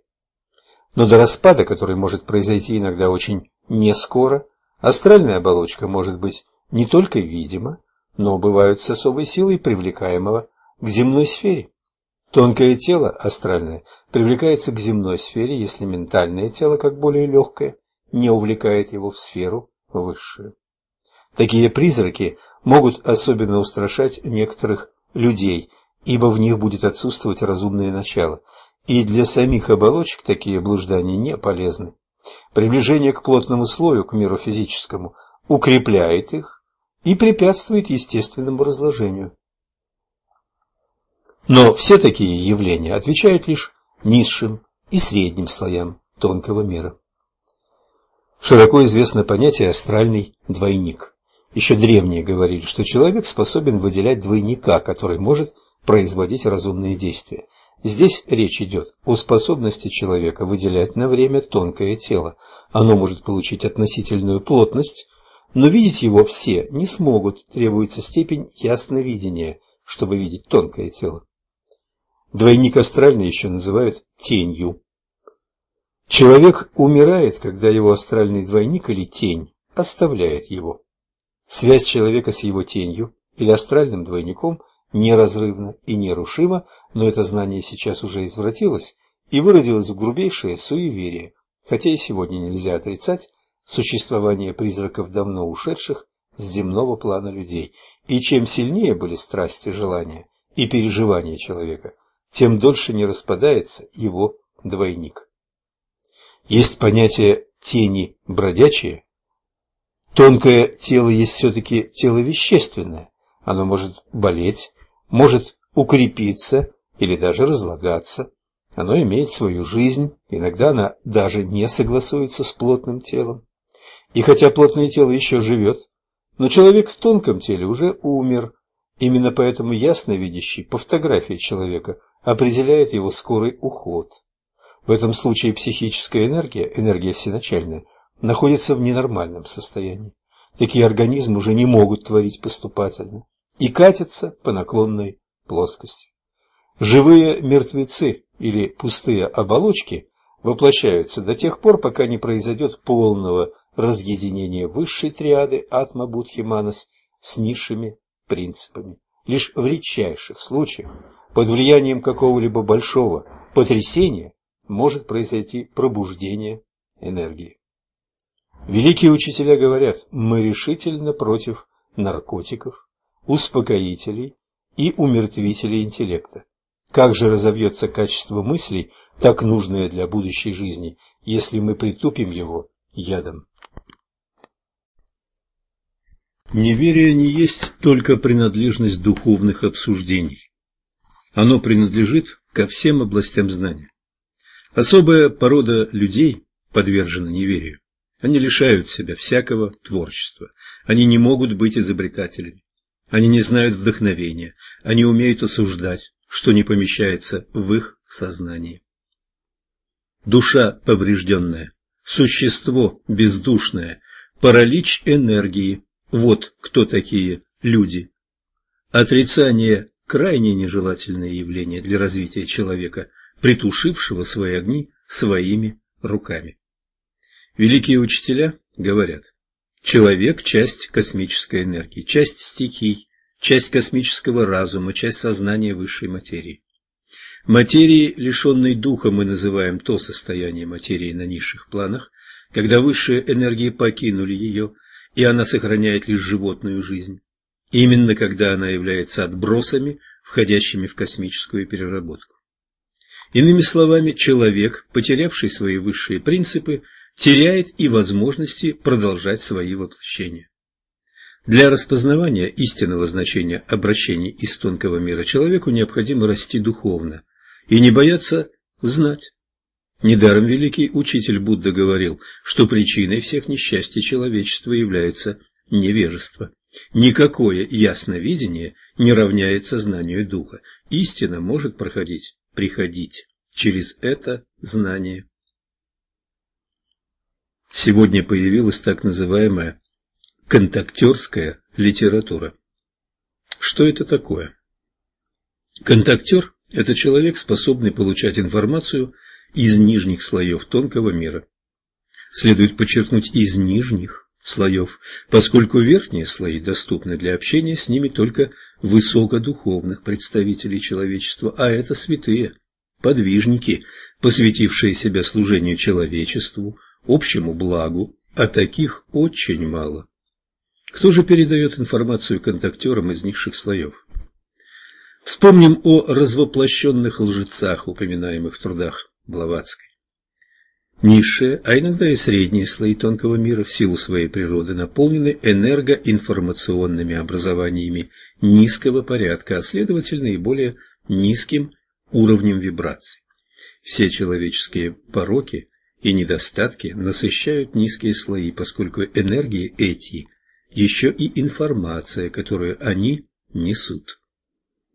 Но до распада, который может произойти иногда очень нескоро, астральная оболочка может быть не только видима, но бывают с особой силой привлекаемого к земной сфере. Тонкое тело, астральное, привлекается к земной сфере, если ментальное тело, как более легкое, не увлекает его в сферу высшую. Такие призраки могут особенно устрашать некоторых людей, ибо в них будет отсутствовать разумное начало – и для самих оболочек такие блуждания не полезны. Приближение к плотному слою, к миру физическому, укрепляет их и препятствует естественному разложению. Но все такие явления отвечают лишь низшим и средним слоям тонкого мира. Широко известно понятие «астральный двойник». Еще древние говорили, что человек способен выделять двойника, который может производить разумные действия. Здесь речь идет о способности человека выделять на время тонкое тело. Оно может получить относительную плотность, но видеть его все не смогут, требуется степень ясновидения, чтобы видеть тонкое тело. Двойник астральный еще называют тенью. Человек умирает, когда его астральный двойник или тень оставляет его. Связь человека с его тенью или астральным двойником неразрывно и нерушимо, но это знание сейчас уже извратилось и выродилось в грубейшее суеверие, хотя и сегодня нельзя отрицать существование призраков давно ушедших с земного плана людей, и чем сильнее были страсти, желания и переживания человека, тем дольше не распадается его двойник. Есть понятие тени бродячие. Тонкое тело есть все-таки тело вещественное, оно может болеть, может укрепиться или даже разлагаться. Оно имеет свою жизнь, иногда она даже не согласуется с плотным телом. И хотя плотное тело еще живет, но человек в тонком теле уже умер. Именно поэтому ясновидящий по фотографии человека определяет его скорый уход. В этом случае психическая энергия, энергия всеначальная, находится в ненормальном состоянии. Такие организмы уже не могут творить поступательно и катятся по наклонной плоскости. Живые мертвецы или пустые оболочки воплощаются до тех пор, пока не произойдет полного разъединения высшей триады Атма Будхи Манас с низшими принципами. Лишь в редчайших случаях, под влиянием какого-либо большого потрясения, может произойти пробуждение энергии. Великие учителя говорят, мы решительно против наркотиков, успокоителей и умертвителей интеллекта. Как же разовьется качество мыслей, так нужное для будущей жизни, если мы притупим его ядом? Неверие не есть только принадлежность духовных обсуждений. Оно принадлежит ко всем областям знания. Особая порода людей подвержена неверию. Они лишают себя всякого творчества. Они не могут быть изобретателями. Они не знают вдохновения. Они умеют осуждать, что не помещается в их сознании. Душа поврежденная, существо бездушное, паралич энергии – вот кто такие люди. Отрицание – крайне нежелательное явление для развития человека, притушившего свои огни своими руками. Великие учителя говорят, человек – часть космической энергии, часть стихий, часть космического разума, часть сознания высшей материи. Материи, лишенной духа, мы называем то состояние материи на низших планах, когда высшие энергии покинули ее, и она сохраняет лишь животную жизнь. Именно когда она является отбросами, входящими в космическую переработку. Иными словами, человек, потерявший свои высшие принципы, теряет и возможности продолжать свои воплощения. Для распознавания истинного значения обращений из тонкого мира человеку необходимо расти духовно и не бояться знать. Недаром великий учитель Будда говорил, что причиной всех несчастий человечества является невежество. Никакое ясновидение не равняется знанию духа. Истина может проходить, приходить через это знание. Сегодня появилась так называемая Контактерская литература. Что это такое? Контактер – это человек, способный получать информацию из нижних слоев тонкого мира. Следует подчеркнуть «из нижних слоев», поскольку верхние слои доступны для общения с ними только высокодуховных представителей человечества, а это святые, подвижники, посвятившие себя служению человечеству, общему благу, а таких очень мало. Кто же передает информацию контактерам из низших слоев? Вспомним о развоплощенных лжецах, упоминаемых в трудах Блаватской. Низшие, а иногда и средние слои тонкого мира в силу своей природы наполнены энергоинформационными образованиями низкого порядка, а следовательно и более низким уровнем вибраций. Все человеческие пороки и недостатки насыщают низкие слои, поскольку энергии эти – еще и информация, которую они несут.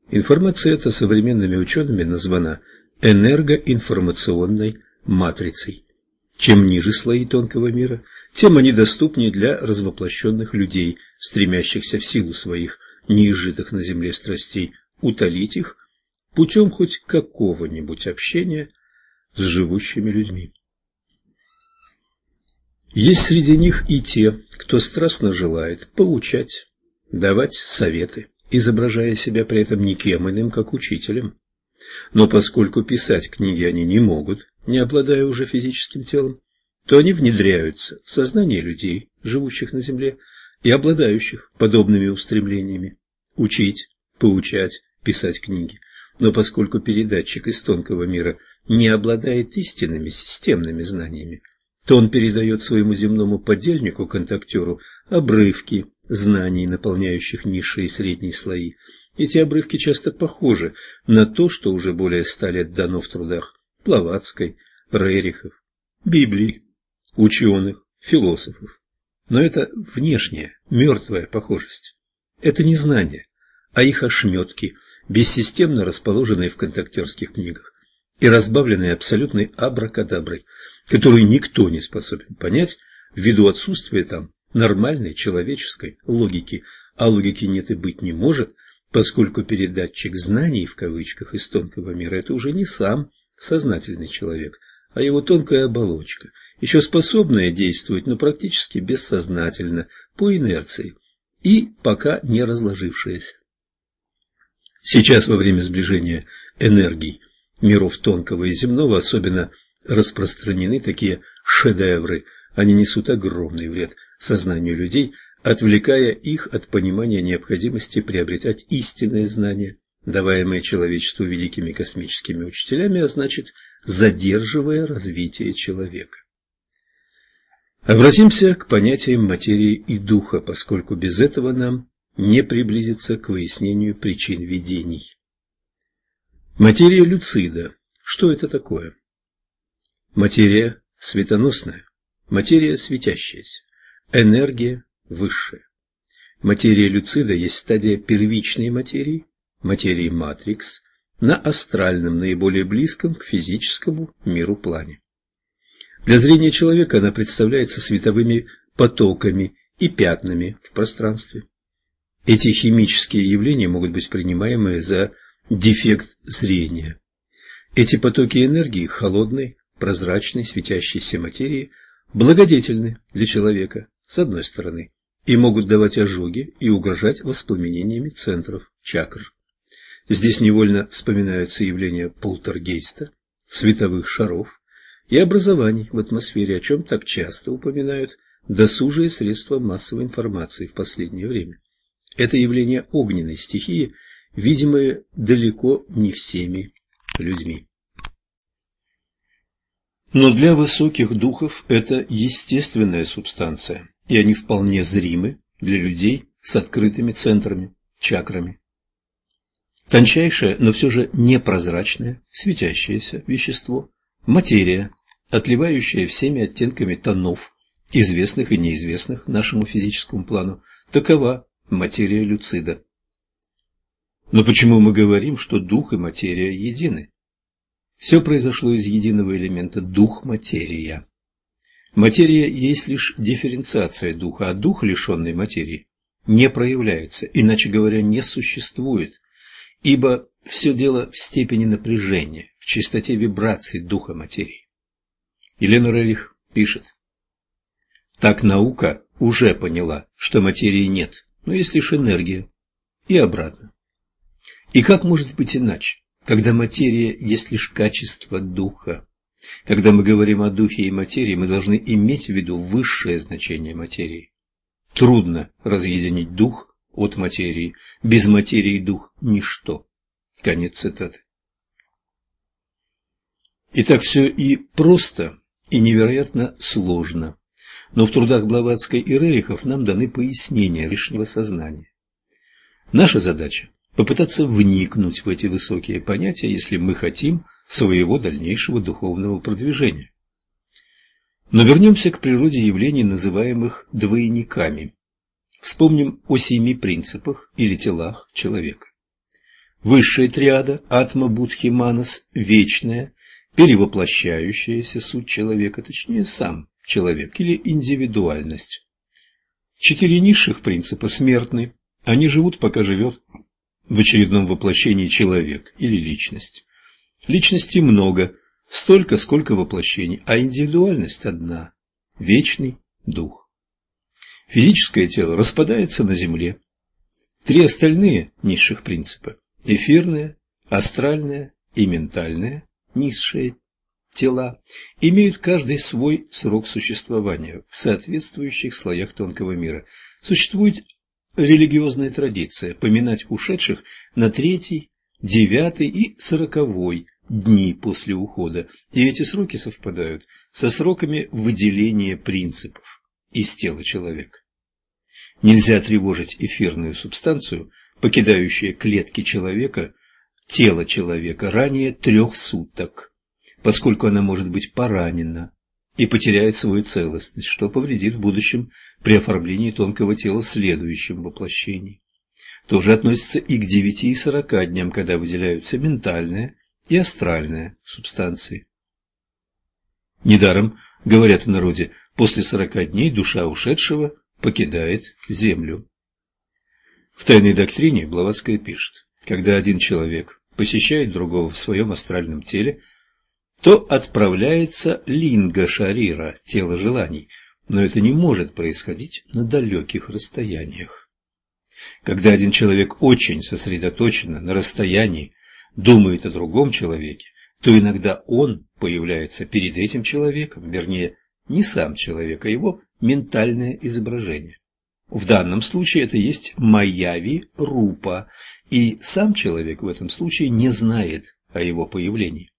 Информация эта современными учеными названа энергоинформационной матрицей. Чем ниже слои тонкого мира, тем они доступнее для развоплощенных людей, стремящихся в силу своих неизжитых на земле страстей утолить их путем хоть какого-нибудь общения с живущими людьми. Есть среди них и те, кто страстно желает получать, давать советы, изображая себя при этом никем иным, как учителем. Но поскольку писать книги они не могут, не обладая уже физическим телом, то они внедряются в сознание людей, живущих на Земле и обладающих подобными устремлениями – учить, поучать, писать книги. Но поскольку передатчик из тонкого мира не обладает истинными системными знаниями, то он передает своему земному подельнику, контактеру, обрывки знаний, наполняющих низшие и средние слои. Эти обрывки часто похожи на то, что уже более ста лет дано в трудах Плаватской, Рерихов, Библии, ученых, философов. Но это внешняя, мертвая похожесть. Это не знание, а их ошметки, бессистемно расположенные в контактерских книгах. и разбавленные абсолютной абракадаброй, которую никто не способен понять ввиду отсутствия там нормальной человеческой логики, а логики нет и быть не может, поскольку передатчик знаний в кавычках из тонкого мира – это уже не сам сознательный человек, а его тонкая оболочка, еще способная действовать, но практически бессознательно, по инерции, и пока не разложившаяся. Сейчас, во время сближения энергий миров тонкого и земного, особенно распространены такие шедевры, они несут огромный вред сознанию людей, отвлекая их от понимания необходимости приобретать истинные знания, даваемые человечеству великими космическими учителями, а значит, задерживая развитие человека. Обратимся к понятиям материи и духа, поскольку без этого нам не приблизиться к выяснению причин видений. Материя люцида. Что это такое? Материя светоносная, материя светящаяся, энергия высшая. Материя люцида есть стадия первичной материи, материи матрикс, на астральном, наиболее близком к физическому миру плане. Для зрения человека она представляется световыми потоками и пятнами в пространстве. Эти химические явления могут быть принимаемы за дефект зрения. Эти потоки энергии холодной, прозрачной, светящейся материи благодетельны для человека, с одной стороны, и могут давать ожоги и угрожать воспламенениями центров чакр. Здесь невольно вспоминаются явления полтергейста, световых шаров, и образований в атмосфере, о чем так часто упоминают досужие средства массовой информации в последнее время. Это явление огненной стихии, видимое далеко не всеми людьми. Но для высоких духов это естественная субстанция, и они вполне зримы для людей с открытыми центрами, чакрами. Тончайшее, но все же непрозрачное, светящееся вещество Материя, отливающая всеми оттенками тонов, известных и неизвестных нашему физическому плану, такова материя люцида. Но почему мы говорим, что дух и материя едины? Все произошло из единого элемента – дух-материя. Материя есть лишь дифференциация духа, а дух, лишенный материи, не проявляется, иначе говоря, не существует, ибо все дело в степени напряжения, в чистоте вибраций духа материи. Елена Рерих пишет. Так наука уже поняла, что материи нет, но есть лишь энергия, и обратно. И как может быть иначе, когда материя есть лишь качество духа? Когда мы говорим о духе и материи, мы должны иметь в виду высшее значение материи. Трудно разъединить дух от материи. Без материи дух – ничто. Конец цитаты. Итак, все и просто, и невероятно сложно. Но в трудах Блаватской и Рерихов нам даны пояснения лишнего сознания. Наша задача – попытаться вникнуть в эти высокие понятия, если мы хотим своего дальнейшего духовного продвижения. Но вернемся к природе явлений, называемых двойниками. Вспомним о семи принципах или телах человека. Высшая триада – Атма Будхи Манас – вечная, перевоплощающаяся суть человека, точнее сам человек или индивидуальность. Четыре низших принципа смертны, они живут, пока живет в очередном воплощении человек или личность. Личностей много, столько, сколько воплощений, а индивидуальность одна – вечный дух. Физическое тело распадается на Земле. Три остальные низших принципа – эфирное, астральное и ментальное низшие тела имеют каждый свой срок существования в соответствующих слоях тонкого мира. Существует религиозная традиция поминать ушедших на третий, девятый и сороковой дни после ухода, и эти сроки совпадают со сроками выделения принципов из тела человека. Нельзя тревожить эфирную субстанцию, покидающую клетки человека тело человека ранее трех суток, поскольку она может быть поранена и потеряет свою целостность, что повредит в будущем при оформлении тонкого тела в следующем воплощении. Тоже относится и к 9 и 40 дням, когда выделяются ментальная и астральная субстанции. Недаром, говорят в народе, после сорока дней душа ушедшего покидает землю. В тайной доктрине Блаватская пишет, когда один человек посещает другого в своем астральном теле, то отправляется линга шарира, тело желаний, но это не может происходить на далеких расстояниях. Когда один человек очень сосредоточенно на расстоянии думает о другом человеке, то иногда он появляется перед этим человеком, вернее, не сам человек, а его ментальное изображение. В данном случае это есть Майяви Рупа, и сам человек в этом случае не знает о его появлении.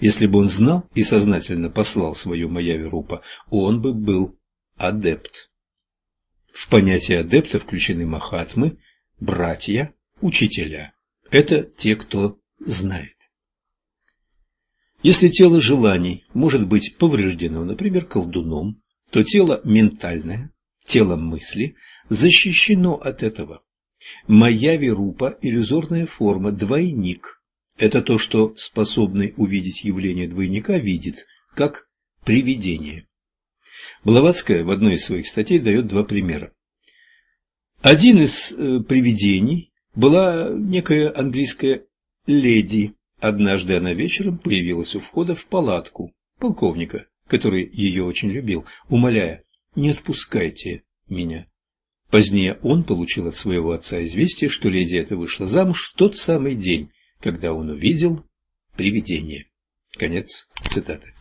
Если бы он знал и сознательно послал свою Майяви Рупа, он бы был адепт. В понятие адепта включены махатмы, братья, учителя. Это те, кто знает. Если тело желаний может быть повреждено, например, колдуном, то тело ментальное, тело мысли защищено от этого. Моя верупа – иллюзорная форма, двойник. Это то, что способный увидеть явление двойника видит, как привидение. Блаватская в одной из своих статей дает два примера. Один из э, привидений была некая английская леди, Однажды она вечером появилась у входа в палатку полковника, который ее очень любил, умоляя «не отпускайте меня». Позднее он получил от своего отца известие, что леди эта вышла замуж в тот самый день, когда он увидел привидение. Конец цитаты.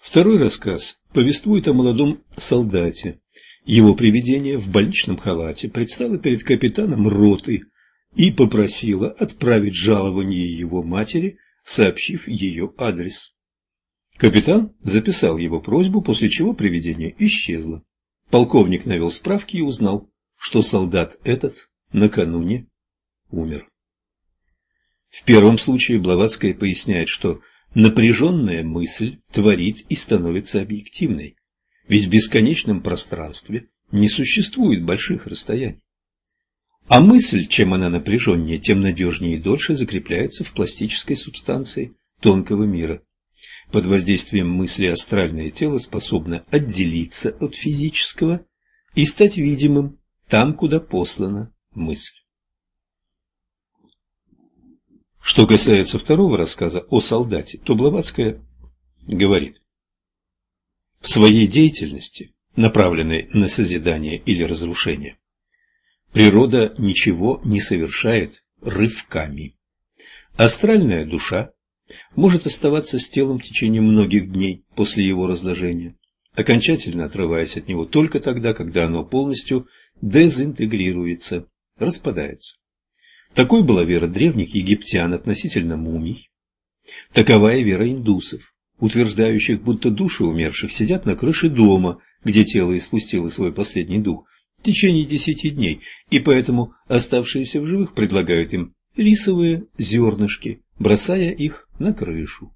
Второй рассказ повествует о молодом солдате. Его привидение в больничном халате предстало перед капитаном роты – и попросила отправить жалование его матери, сообщив ее адрес. Капитан записал его просьбу, после чего привидение исчезло. Полковник навел справки и узнал, что солдат этот накануне умер. В первом случае Блаватская поясняет, что напряженная мысль творит и становится объективной, ведь в бесконечном пространстве не существует больших расстояний. А мысль, чем она напряженнее, тем надежнее и дольше закрепляется в пластической субстанции тонкого мира. Под воздействием мысли астральное тело способно отделиться от физического и стать видимым там, куда послана мысль. Что касается второго рассказа о солдате, то Блаватская говорит, в своей деятельности, направленной на созидание или разрушение, Природа ничего не совершает рывками. Астральная душа может оставаться с телом в течение многих дней после его разложения, окончательно отрываясь от него только тогда, когда оно полностью дезинтегрируется, распадается. Такой была вера древних египтян относительно мумий. Такова и вера индусов, утверждающих, будто души умерших сидят на крыше дома, где тело испустило свой последний дух, в течение десяти дней, и поэтому оставшиеся в живых предлагают им рисовые зернышки, бросая их на крышу.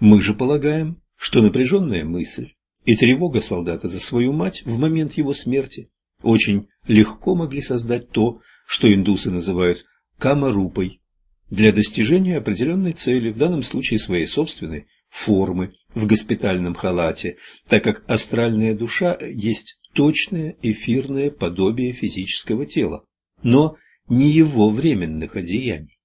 Мы же полагаем, что напряженная мысль и тревога солдата за свою мать в момент его смерти очень легко могли создать то, что индусы называют камарупой, для достижения определенной цели, в данном случае своей собственной формы в госпитальном халате, так как астральная душа есть точное эфирное подобие физического тела, но не его временных одеяний.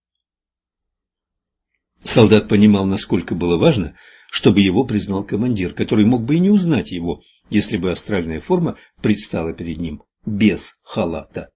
Солдат понимал, насколько было важно, чтобы его признал командир, который мог бы и не узнать его, если бы астральная форма предстала перед ним без халата.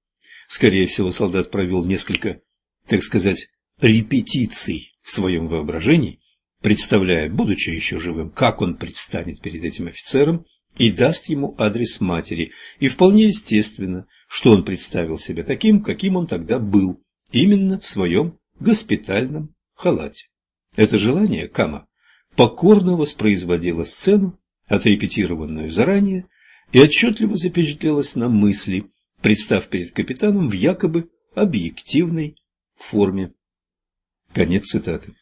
Скорее всего, солдат провел несколько, так сказать, репетиций в своем воображении, представляя, будучи еще живым, как он предстанет перед этим офицером и даст ему адрес матери, и вполне естественно, что он представил себя таким, каким он тогда был, именно в своем госпитальном халате. Это желание Кама покорно воспроизводило сцену, отрепетированную заранее, и отчетливо запечатлелось на мысли, представ перед капитаном в якобы объективной форме. Конец цитаты.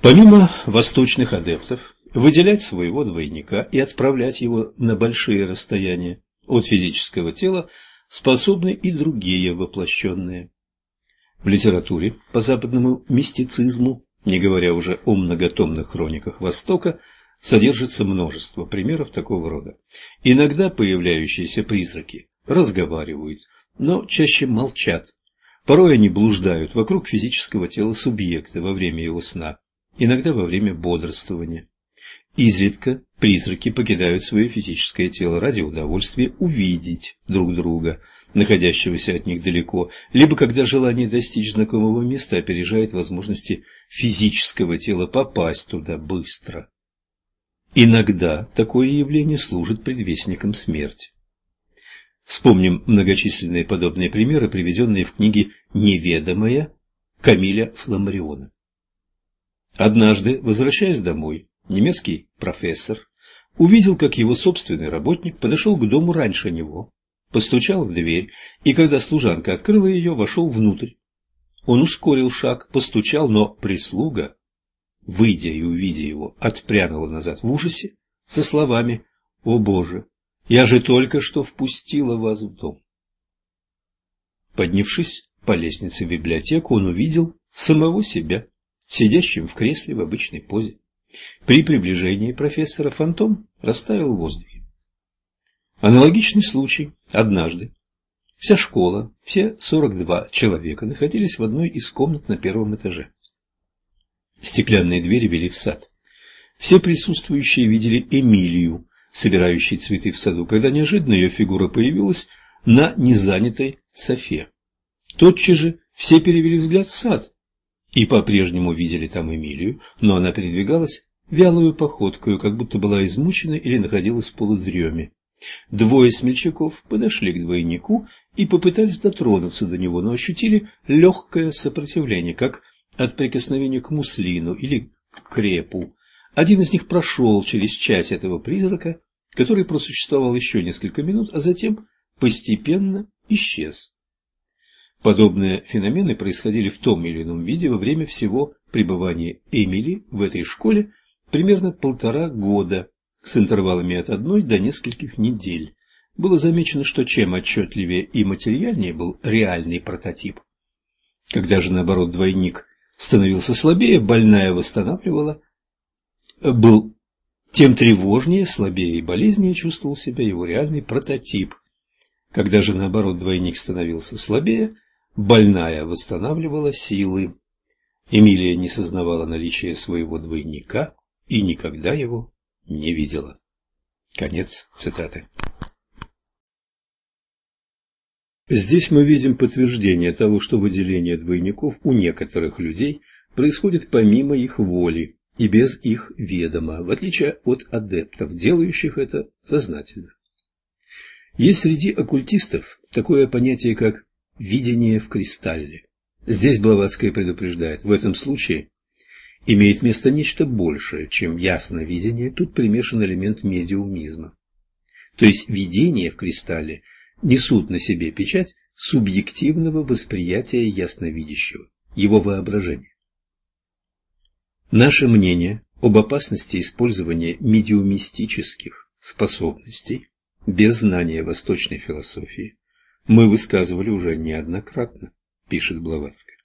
Помимо восточных адептов, выделять своего двойника и отправлять его на большие расстояния от физического тела способны и другие воплощенные. В литературе по западному мистицизму, не говоря уже о многотомных хрониках Востока, содержится множество примеров такого рода. Иногда появляющиеся призраки разговаривают, но чаще молчат. Порой они блуждают вокруг физического тела субъекта во время его сна, иногда во время бодрствования. Изредка призраки покидают свое физическое тело ради удовольствия увидеть друг друга, находящегося от них далеко, либо когда желание достичь знакомого места опережает возможности физического тела попасть туда быстро. Иногда такое явление служит предвестником смерти. Вспомним многочисленные подобные примеры, приведенные в книге «Неведомое» Камиля Фламариона. Однажды, возвращаясь домой, немецкий профессор увидел, как его собственный работник подошел к дому раньше него, постучал в дверь, и когда служанка открыла ее, вошел внутрь. Он ускорил шаг, постучал, но прислуга, выйдя и увидя его, отпрянула назад в ужасе со словами «О Боже, я же только что впустила вас в дом». Поднявшись по лестнице в библиотеку, он увидел самого себя, сидящим в кресле в обычной позе. При приближении профессора фантом растаял в воздухе. Аналогичный случай однажды. Вся школа, все 42 человека находились в одной из комнат на первом этаже. Стеклянные двери вели в сад. Все присутствующие видели Эмилию, собирающей цветы в саду, когда неожиданно ее фигура появилась на незанятой софе. Тотчас же все перевели взгляд в сад и по-прежнему видели там Эмилию, но она передвигалась вялую походкою, как будто была измучена или находилась в полудреме. Двое смельчаков подошли к двойнику и попытались дотронуться до него, но ощутили легкое сопротивление, как от прикосновения к муслину или к крепу. Один из них прошел через часть этого призрака, который просуществовал еще несколько минут, а затем постепенно исчез. Подобные феномены происходили в том или ином виде во время всего пребывания Эмили в этой школе примерно полтора года с интервалами от одной до нескольких недель. Было замечено, что чем отчетливее и материальнее был реальный прототип, когда же, наоборот, двойник становился слабее, больная восстанавливала, был тем тревожнее, слабее и болезнее чувствовал себя его реальный прототип. Когда же, наоборот, двойник становился слабее, больная восстанавливала силы. Эмилия не сознавала наличия своего двойника и никогда его не видела. Конец цитаты. Здесь мы видим подтверждение того, что выделение двойников у некоторых людей происходит помимо их воли и без их ведома, в отличие от адептов, делающих это сознательно. Есть среди оккультистов такое понятие, как «видение в кристалле». Здесь Блаватская предупреждает, в этом случае имеет место нечто большее, чем ясновидение, тут примешан элемент медиумизма. То есть видение в кристалле несут на себе печать субъективного восприятия ясновидящего, его воображения. Наше мнение об опасности использования медиумистических способностей без знания восточной философии мы высказывали уже неоднократно, пишет Блаватская.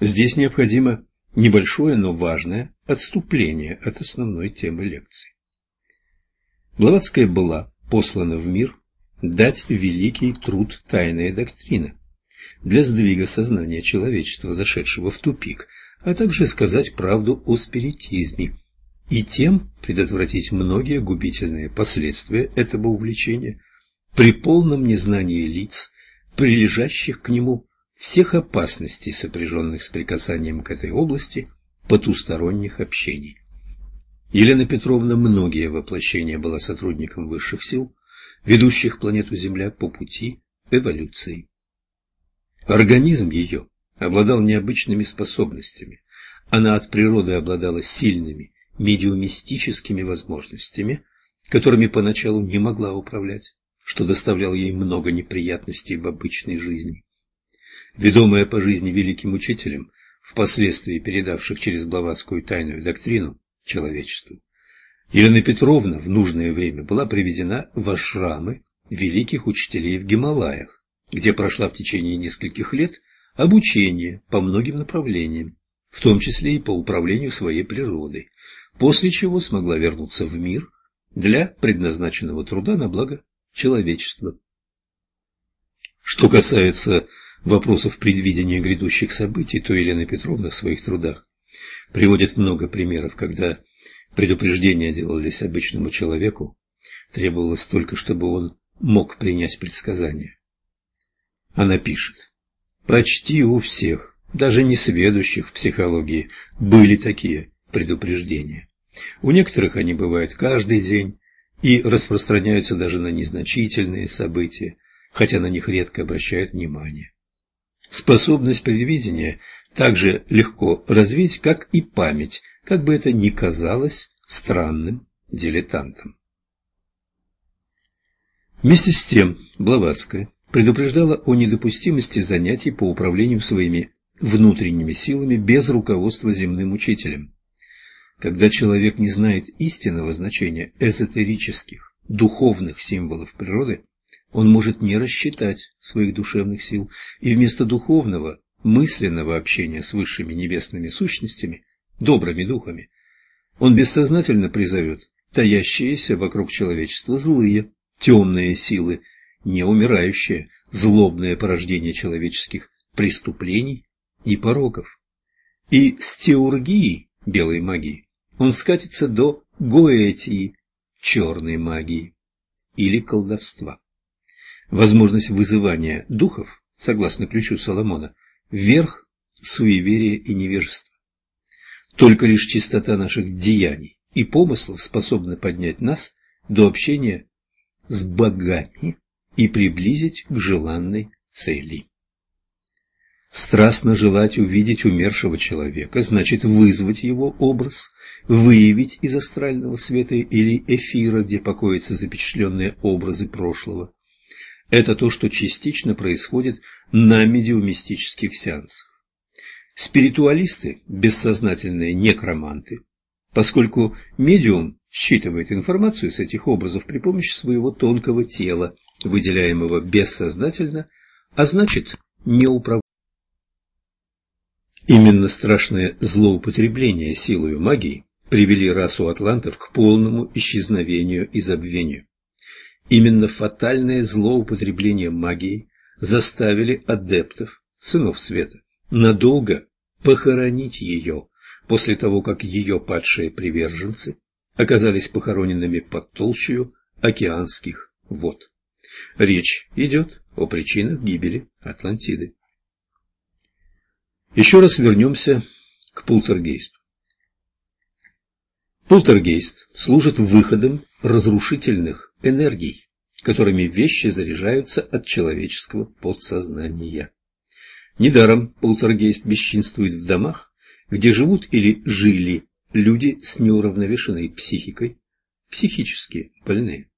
Здесь необходимо Небольшое, но важное отступление от основной темы лекции. Блаватская была послана в мир дать великий труд «Тайная доктрина» для сдвига сознания человечества, зашедшего в тупик, а также сказать правду о спиритизме и тем предотвратить многие губительные последствия этого увлечения при полном незнании лиц, прилежащих к нему всех опасностей, сопряженных с прикасанием к этой области потусторонних общений. Елена Петровна многие воплощения была сотрудником высших сил, ведущих планету Земля по пути эволюции. Организм ее обладал необычными способностями. Она от природы обладала сильными медиумистическими возможностями, которыми поначалу не могла управлять, что доставляло ей много неприятностей в обычной жизни ведомая по жизни великим учителем, впоследствии передавших через Блаватскую тайную доктрину человечеству, Елена Петровна в нужное время была приведена в ашрамы великих учителей в Гималаях, где прошла в течение нескольких лет обучение по многим направлениям, в том числе и по управлению своей природой, после чего смогла вернуться в мир для предназначенного труда на благо человечества. Что касается вопросов предвидения грядущих событий, то Елена Петровна в своих трудах приводит много примеров, когда предупреждения делались обычному человеку, требовалось только, чтобы он мог принять предсказания. Она пишет, почти у всех, даже несведущих в психологии, были такие предупреждения. У некоторых они бывают каждый день и распространяются даже на незначительные события, хотя на них редко обращают внимание. Способность предвидения также легко развить, как и память, как бы это ни казалось странным дилетантам. Вместе с тем Блаватская предупреждала о недопустимости занятий по управлению своими внутренними силами без руководства земным учителем. Когда человек не знает истинного значения эзотерических, духовных символов природы, он может не рассчитать своих душевных сил, и вместо духовного, мысленного общения с высшими небесными сущностями, добрыми духами, он бессознательно призовет таящиеся вокруг человечества злые, темные силы, неумирающее, злобное порождение человеческих преступлений и пороков. И с теургии белой магии он скатится до гоэтии черной магии или колдовства. Возможность вызывания духов, согласно ключу Соломона, вверх суеверия и невежества. Только лишь чистота наших деяний и помыслов способна поднять нас до общения с богами и приблизить к желанной цели. Страстно желать увидеть умершего человека значит вызвать его образ, выявить из астрального света или эфира, где покоятся запечатленные образы прошлого. Это то, что частично происходит на медиумистических сеансах. Спиритуалисты – бессознательные некроманты, поскольку медиум считывает информацию с этих образов при помощи своего тонкого тела, выделяемого бессознательно, а значит неуправляемо. Именно страшное злоупотребление силой магии привели расу атлантов к полному исчезновению и забвению. Именно фатальное злоупотребление магией заставили адептов, сынов света, надолго похоронить ее, после того, как ее падшие приверженцы оказались похороненными под толщею океанских вод. Речь идет о причинах гибели Атлантиды. Еще раз вернемся к полтергейсту. Полтергейст служит выходом разрушительных энергий, которыми вещи заряжаются от человеческого подсознания. Недаром полтергейст бесчинствует в домах, где живут или жили люди с неуравновешенной психикой, психически больные.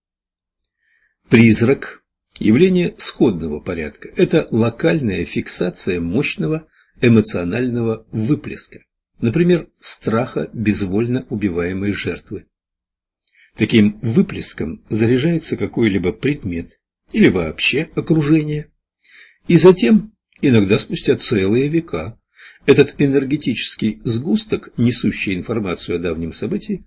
Призрак – явление сходного порядка. Это локальная фиксация мощного эмоционального выплеска, например, страха безвольно убиваемой жертвы. Таким выплеском заряжается какой-либо предмет или вообще окружение, и затем, иногда спустя целые века, этот энергетический сгусток, несущий информацию о давнем событии,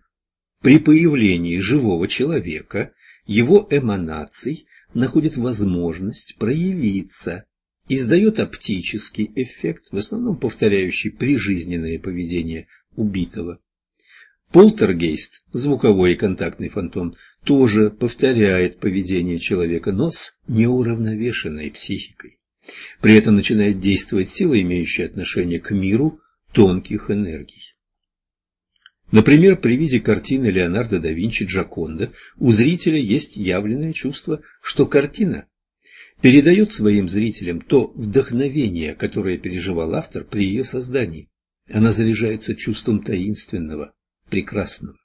при появлении живого человека, его эманаций находит возможность проявиться издает оптический эффект, в основном повторяющий прижизненное поведение убитого. Полтергейст, звуковой и контактный фантом, тоже повторяет поведение человека, но с неуравновешенной психикой. При этом начинает действовать сила, имеющая отношение к миру тонких энергий. Например, при виде картины Леонардо да Винчи «Джаконда» у зрителя есть явленное чувство, что картина передает своим зрителям то вдохновение, которое переживал автор при ее создании. Она заряжается чувством таинственного, прекрасного.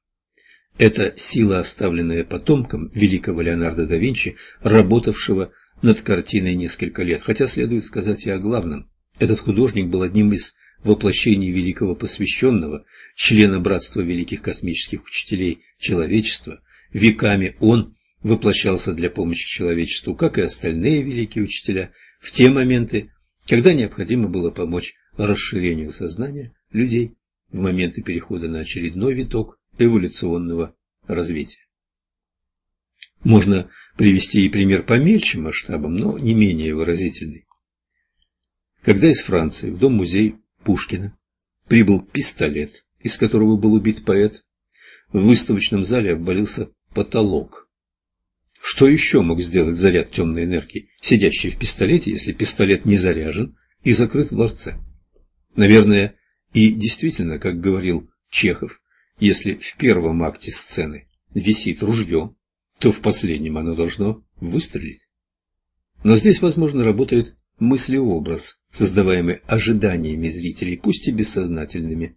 Это сила, оставленная потомком великого Леонардо да Винчи, работавшего над картиной несколько лет. Хотя следует сказать и о главном. Этот художник был одним из воплощений великого посвященного, члена Братства Великих Космических Учителей Человечества. Веками он воплощался для помощи человечеству, как и остальные великие учителя, в те моменты, когда необходимо было помочь расширению сознания людей в моменты перехода на очередной виток эволюционного развития. Можно привести и пример помельче масштабом, но не менее выразительный. Когда из Франции в дом-музей Пушкина прибыл пистолет, из которого был убит поэт, в выставочном зале обвалился потолок. Что еще мог сделать заряд темной энергии, сидящий в пистолете, если пистолет не заряжен и закрыт в ларце? Наверное, и действительно, как говорил Чехов, если в первом акте сцены висит ружье, то в последнем оно должно выстрелить. Но здесь, возможно, работает мыслеобраз, создаваемый ожиданиями зрителей, пусть и бессознательными.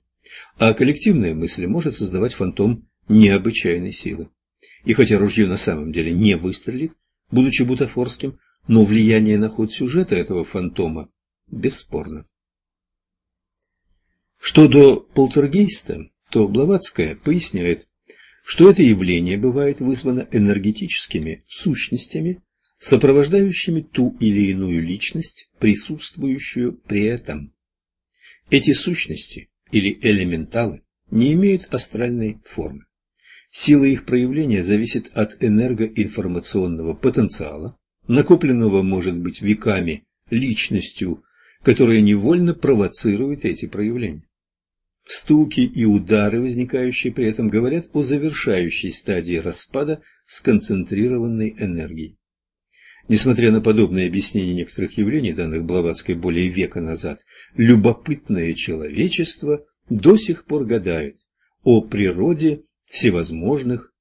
А коллективная мысль может создавать фантом необычайной силы. И хотя ружье на самом деле не выстрелит, будучи бутафорским, но влияние на ход сюжета этого фантома бесспорно. Что до полтергейста, то Блаватская поясняет, что это явление бывает вызвано энергетическими сущностями, сопровождающими ту или иную личность, присутствующую при этом. Эти сущности или элементалы не имеют астральной формы. Сила их проявления зависит от энергоинформационного потенциала, накопленного, может быть, веками личностью, которая невольно провоцирует эти проявления. Стуки и удары, возникающие при этом, говорят о завершающей стадии распада сконцентрированной энергии. Несмотря на подобное объяснение некоторых явлений, данных Блаватской более века назад, любопытное человечество до сих пор гадает о природе всевозможных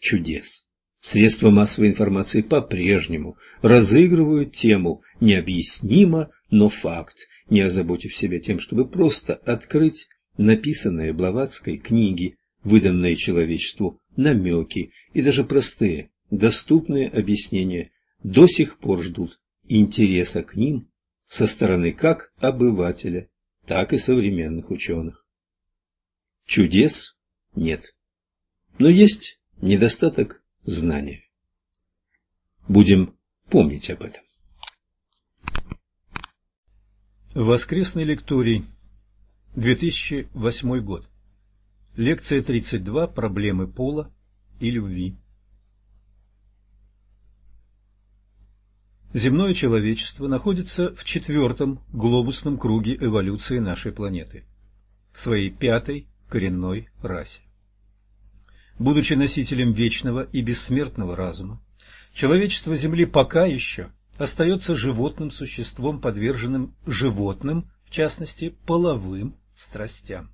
чудес. Средства массовой информации по-прежнему разыгрывают тему «необъяснимо, но факт», не озаботив себя тем, чтобы просто открыть написанные Блаватской книги, выданные человечеству, намеки и даже простые, доступные объяснения до сих пор ждут интереса к ним со стороны как обывателя, так и современных ученых. Чудес нет, но есть недостаток знания. Будем помнить об этом. Воскресный лекторий 2008 год. Лекция 32. Проблемы пола и любви. Земное человечество находится в четвертом глобусном круге эволюции нашей планеты, в своей пятой коренной расе. Будучи носителем вечного и бессмертного разума, человечество Земли пока еще остается животным существом, подверженным животным, в частности, половым страстям.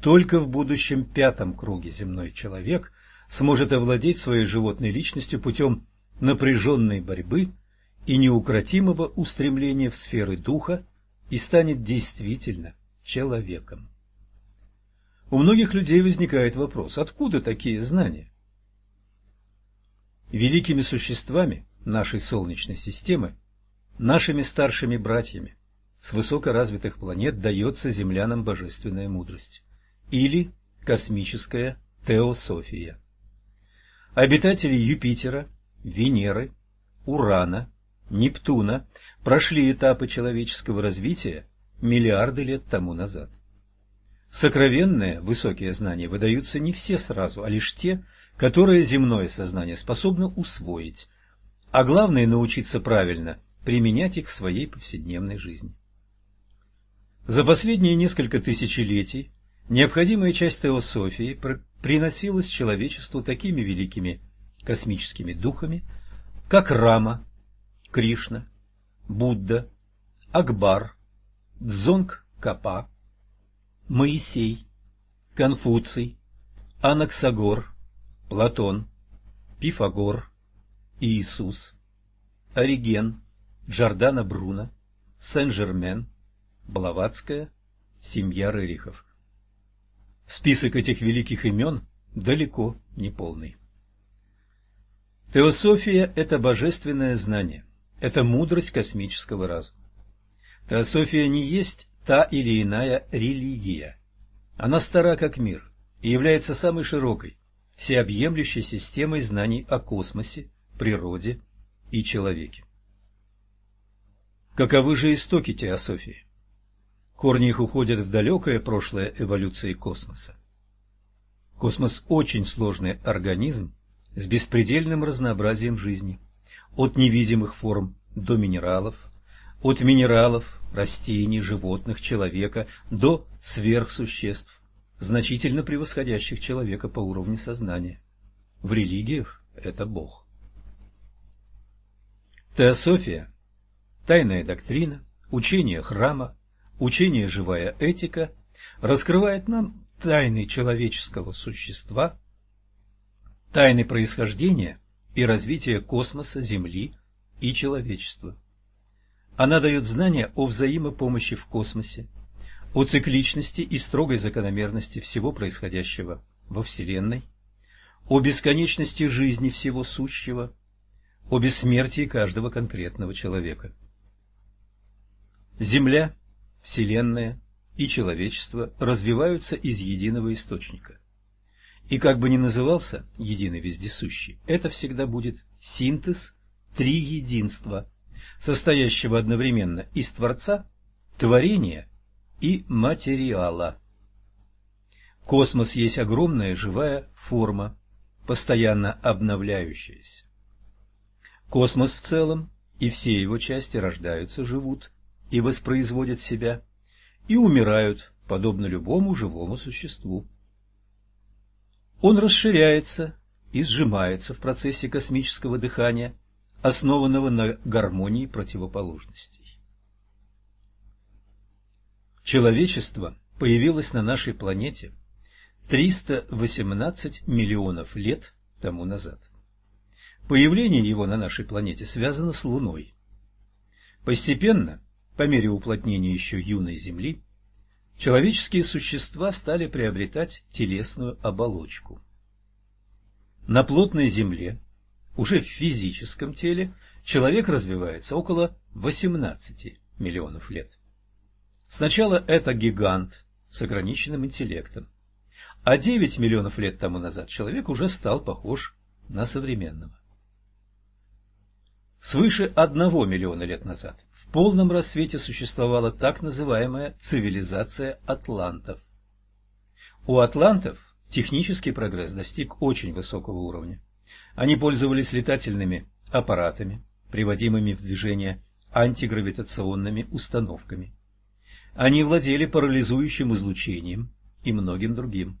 Только в будущем пятом круге земной человек сможет овладеть своей животной личностью путем напряженной борьбы и неукротимого устремления в сферы духа и станет действительно человеком. У многих людей возникает вопрос, откуда такие знания? Великими существами нашей Солнечной системы, нашими старшими братьями, с высокоразвитых планет дается землянам божественная мудрость или космическая теософия. Обитатели Юпитера, Венеры, Урана, Нептуна прошли этапы человеческого развития миллиарды лет тому назад. Сокровенные высокие знания выдаются не все сразу, а лишь те, которые земное сознание способно усвоить, а главное научиться правильно применять их в своей повседневной жизни. За последние несколько тысячелетий необходимая часть теософии приносилась человечеству такими великими космическими духами, как Рама, Кришна, Будда, Акбар, Дзонг Капа, Моисей, Конфуций, Анаксагор, Платон, Пифагор, Иисус, Ориген, Джордано Бруно, Сен-Жермен, Блаватская, семья Рерихов. Список этих великих имен далеко не полный. Теософия – это божественное знание, это мудрость космического разума. Теософия не есть та или иная религия. Она стара как мир и является самой широкой, всеобъемлющей системой знаний о космосе, природе и человеке. Каковы же истоки теософии? Корни их уходят в далекое прошлое эволюции космоса. Космос – очень сложный организм с беспредельным разнообразием жизни, от невидимых форм до минералов, от минералов, растений, животных, человека до сверхсуществ, значительно превосходящих человека по уровню сознания. В религиях это Бог. Теософия Тайная доктрина, учение храма, учение живая этика раскрывает нам тайны человеческого существа, тайны происхождения и развития космоса, Земли и человечества. Она дает знания о взаимопомощи в космосе, о цикличности и строгой закономерности всего происходящего во Вселенной, о бесконечности жизни всего сущего, о бессмертии каждого конкретного человека. Земля, Вселенная и человечество развиваются из единого источника. И как бы ни назывался единый вездесущий, это всегда будет синтез три единства, состоящего одновременно из Творца, творения и материала. Космос есть огромная живая форма, постоянно обновляющаяся. Космос в целом и все его части рождаются, живут и воспроизводят себя, и умирают, подобно любому живому существу. Он расширяется и сжимается в процессе космического дыхания, основанного на гармонии противоположностей. Человечество появилось на нашей планете 318 миллионов лет тому назад. Появление его на нашей планете связано с Луной. Постепенно по мере уплотнения еще юной Земли, человеческие существа стали приобретать телесную оболочку. На плотной Земле, уже в физическом теле, человек развивается около 18 миллионов лет. Сначала это гигант с ограниченным интеллектом, а 9 миллионов лет тому назад человек уже стал похож на современного. Свыше одного миллиона лет назад в полном рассвете существовала так называемая цивилизация атлантов. У атлантов технический прогресс достиг очень высокого уровня. Они пользовались летательными аппаратами, приводимыми в движение антигравитационными установками. Они владели парализующим излучением и многим другим.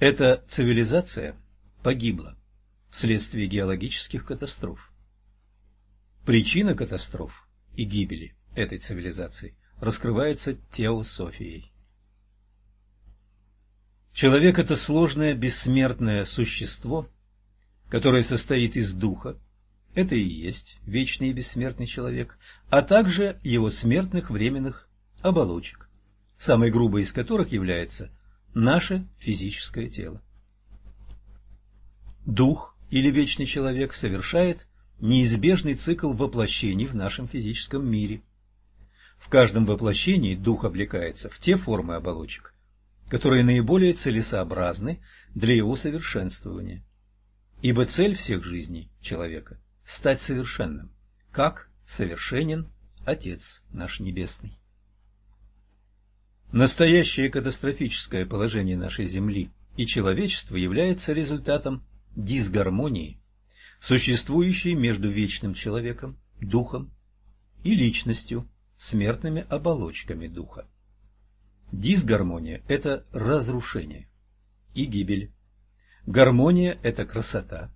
Эта цивилизация погибла вследствие геологических катастроф. Причина катастроф и гибели этой цивилизации раскрывается теософией. Человек – это сложное бессмертное существо, которое состоит из духа, это и есть вечный и бессмертный человек, а также его смертных временных оболочек, самой грубой из которых является наше физическое тело. Дух или вечный человек совершает неизбежный цикл воплощений в нашем физическом мире. В каждом воплощении дух облекается в те формы оболочек, которые наиболее целесообразны для его совершенствования. Ибо цель всех жизней человека – стать совершенным, как совершенен Отец наш Небесный. Настоящее катастрофическое положение нашей Земли и человечества является результатом дисгармонии существующей между вечным человеком, духом, и личностью, смертными оболочками духа. Дисгармония – это разрушение и гибель. Гармония – это красота,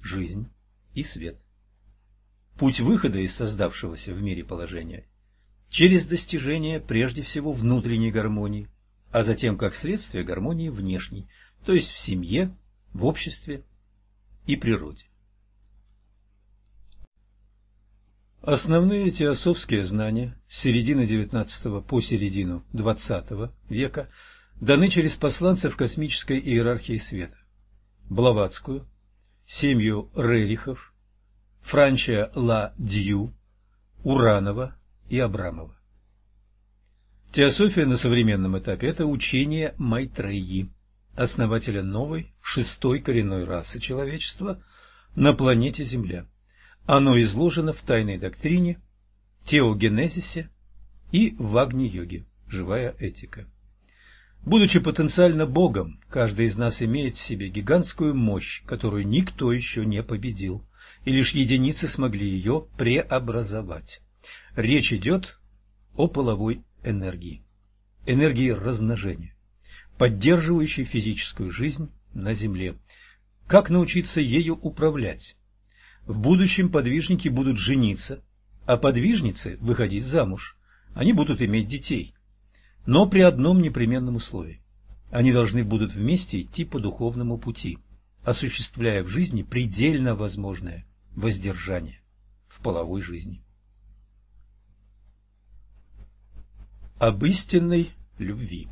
жизнь и свет. Путь выхода из создавшегося в мире положения через достижение прежде всего внутренней гармонии, а затем как следствие гармонии внешней, то есть в семье, в обществе и природе. Основные теософские знания с середины XIX по середину XX века даны через посланцев космической иерархии света. Блаватскую, семью Рерихов, Франча Ла Дью, Уранова и Абрамова. Теософия на современном этапе – это учение Майтреи, основателя новой, шестой коренной расы человечества на планете Земля. Оно изложено в тайной доктрине теогенезисе и в агни-йоге, живая этика. Будучи потенциально Богом, каждый из нас имеет в себе гигантскую мощь, которую никто еще не победил, и лишь единицы смогли ее преобразовать. Речь идет о половой энергии, энергии размножения, поддерживающей физическую жизнь на Земле. Как научиться ею управлять? В будущем подвижники будут жениться, а подвижницы выходить замуж. Они будут иметь детей. Но при одном непременном условии. Они должны будут вместе идти по духовному пути, осуществляя в жизни предельно возможное воздержание в половой жизни. Об истинной любви.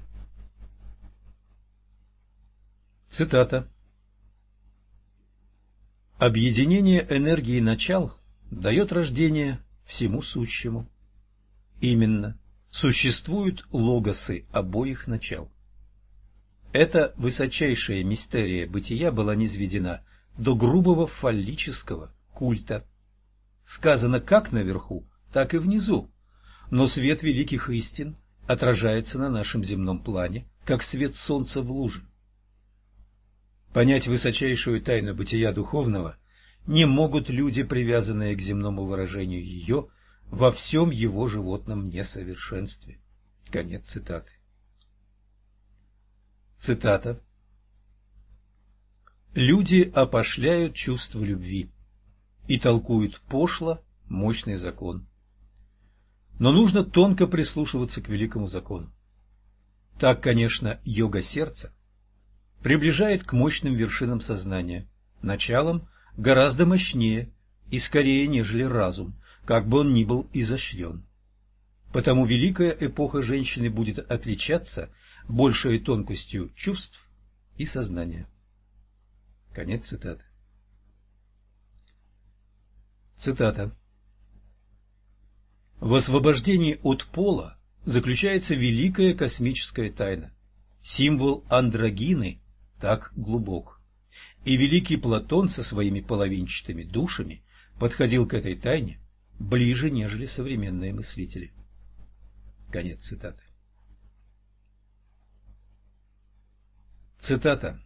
Цитата. Объединение энергии начал дает рождение всему сущему. Именно существуют логосы обоих начал. Эта высочайшая мистерия бытия была низведена до грубого фаллического культа. Сказано как наверху, так и внизу, но свет великих истин отражается на нашем земном плане, как свет солнца в луже. Понять высочайшую тайну бытия духовного не могут люди, привязанные к земному выражению ее, во всем его животном несовершенстве. Конец цитаты. Цитата. Люди опошляют чувство любви и толкуют пошло мощный закон. Но нужно тонко прислушиваться к великому закону. Так, конечно, йога сердца приближает к мощным вершинам сознания, началом гораздо мощнее и скорее, нежели разум, как бы он ни был изощрен. Потому великая эпоха женщины будет отличаться большей тонкостью чувств и сознания. Конец цитаты. Цитата. В освобождении от пола заключается великая космическая тайна. Символ андрогины так глубок. И великий Платон со своими половинчатыми душами подходил к этой тайне ближе, нежели современные мыслители. Конец цитаты. Цитата.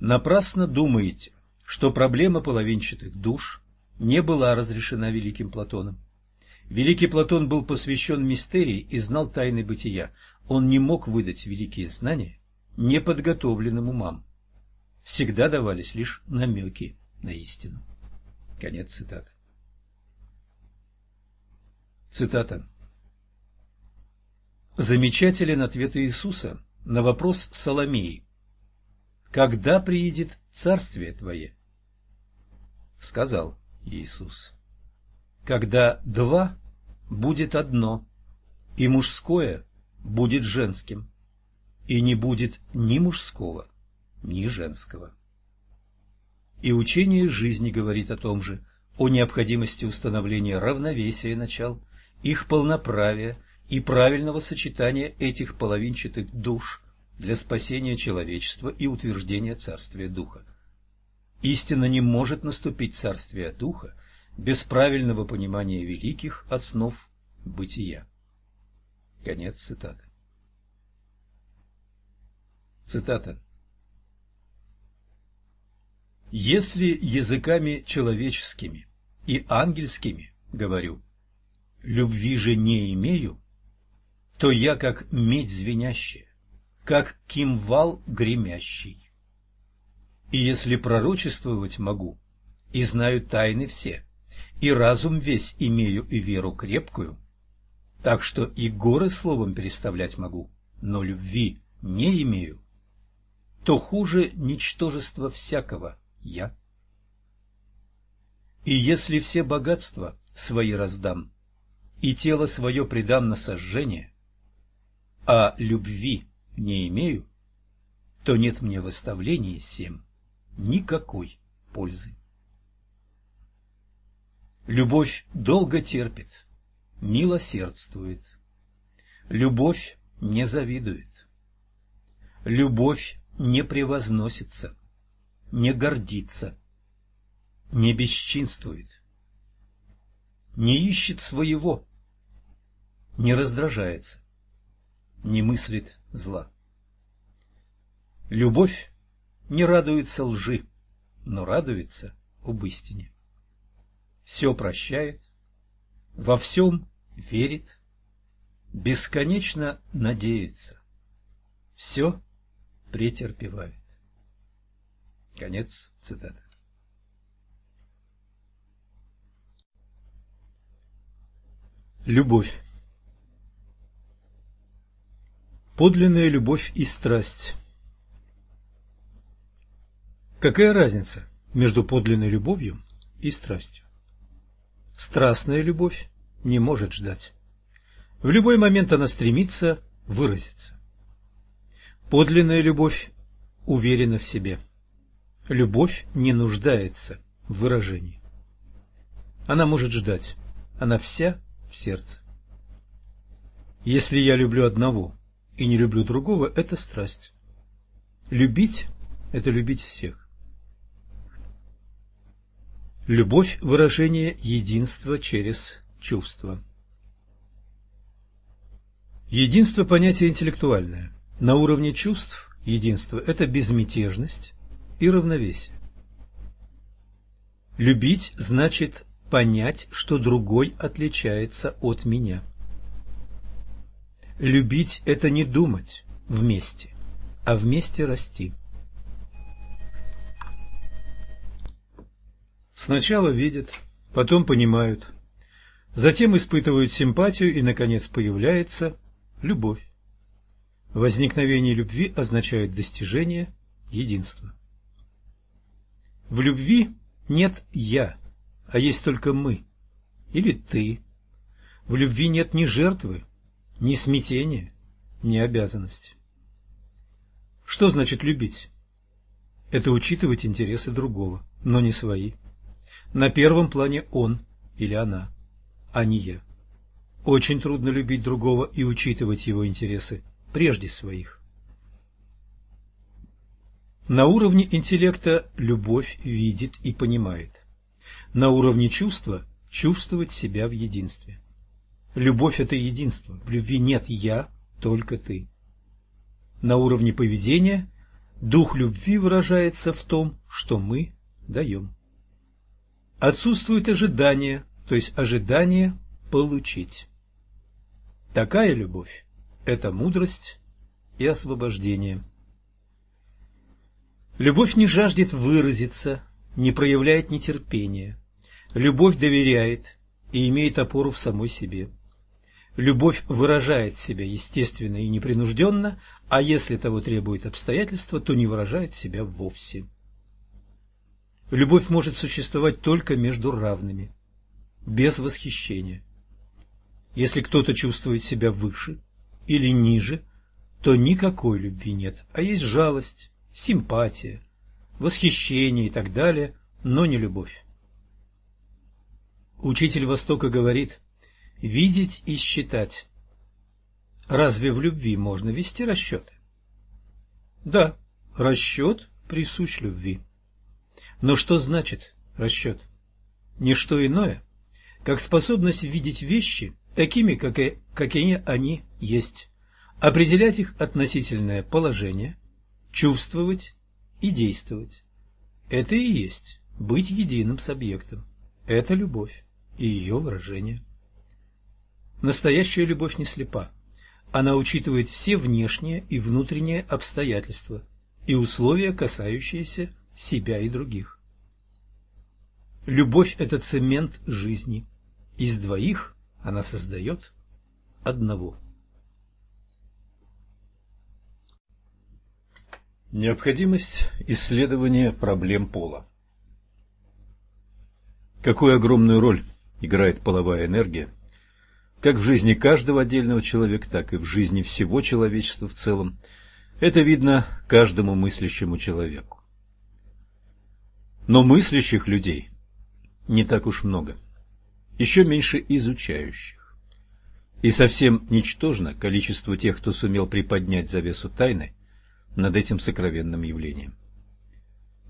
«Напрасно думаете, что проблема половинчатых душ не была разрешена великим Платоном. Великий Платон был посвящен мистерии и знал тайны бытия. Он не мог выдать великие знания неподготовленным умам. Всегда давались лишь намеки на истину. Конец цитаты. Цитата. Замечателен ответ Иисуса на вопрос Соломеи. «Когда приедет Царствие Твое?» Сказал Иисус. «Когда два будет одно, и мужское будет женским, и не будет ни мужского, ни женского. И учение жизни говорит о том же, о необходимости установления равновесия начал, их полноправия и правильного сочетания этих половинчатых душ для спасения человечества и утверждения Царствия Духа. Истинно не может наступить Царствие Духа без правильного понимания великих основ бытия. Конец цитаты. Цитата. «Если языками человеческими и ангельскими говорю, любви же не имею, то я как медь звенящая, как кимвал гремящий. И если пророчествовать могу, и знаю тайны все, и разум весь имею и веру крепкую, так что и горы словом переставлять могу, но любви не имею, то хуже ничтожество всякого я. И если все богатства свои раздам, и тело свое предам на сожжение, а любви не имею, то нет мне в оставлении никакой пользы. Любовь долго терпит, милосердствует. Любовь не завидует. Любовь не превозносится, не гордится, не бесчинствует. не ищет своего, не раздражается, не мыслит зла. Любовь не радуется лжи, но радуется об истине. Все прощает, во всем верит, бесконечно надеется, все претерпевает. Конец цитаты. Любовь Подлинная любовь и страсть Какая разница между подлинной любовью и страстью? Страстная любовь не может ждать. В любой момент она стремится выразиться. Подлинная любовь уверена в себе. Любовь не нуждается в выражении. Она может ждать. Она вся в сердце. Если я люблю одного и не люблю другого, это страсть. Любить – это любить всех. Любовь – выражение единства через чувство. Единство – понятие интеллектуальное. На уровне чувств единство – это безмятежность и равновесие. Любить значит понять, что другой отличается от меня. Любить – это не думать вместе, а вместе расти. Сначала видят, потом понимают, затем испытывают симпатию и, наконец, появляется любовь. Возникновение любви означает достижение единства. В любви нет «я», а есть только мы или ты. В любви нет ни жертвы, ни смятения, ни обязанности. Что значит любить? Это учитывать интересы другого, но не свои. На первом плане он или она, а не я. Очень трудно любить другого и учитывать его интересы прежде своих. На уровне интеллекта любовь видит и понимает на уровне чувства чувствовать себя в единстве. Любовь – это единство. В любви нет «я», только «ты». На уровне поведения дух любви выражается в том, что мы даем. Отсутствует ожидание, то есть ожидание получить. Такая любовь – это мудрость и освобождение. Любовь не жаждет выразиться, не проявляет нетерпения. Любовь доверяет и имеет опору в самой себе. Любовь выражает себя естественно и непринужденно, а если того требует обстоятельства, то не выражает себя вовсе. Любовь может существовать только между равными, без восхищения. Если кто-то чувствует себя выше или ниже, то никакой любви нет, а есть жалость, симпатия, восхищение и так далее, но не любовь. Учитель Востока говорит «видеть и считать». Разве в любви можно вести расчеты? Да, расчет присущ любви. Но что значит расчет? Не что иное, как способность видеть вещи такими, какие они есть, определять их относительное положение, чувствовать и действовать. Это и есть быть единым с объектом. Это любовь и ее выражение. Настоящая любовь не слепа. Она учитывает все внешние и внутренние обстоятельства и условия, касающиеся себя и других. Любовь – это цемент жизни. Из двоих она создает одного. Необходимость исследования проблем пола. Какую огромную роль играет половая энергия, как в жизни каждого отдельного человека, так и в жизни всего человечества в целом. Это видно каждому мыслящему человеку. Но мыслящих людей не так уж много, еще меньше изучающих. И совсем ничтожно количество тех, кто сумел приподнять завесу тайны над этим сокровенным явлением.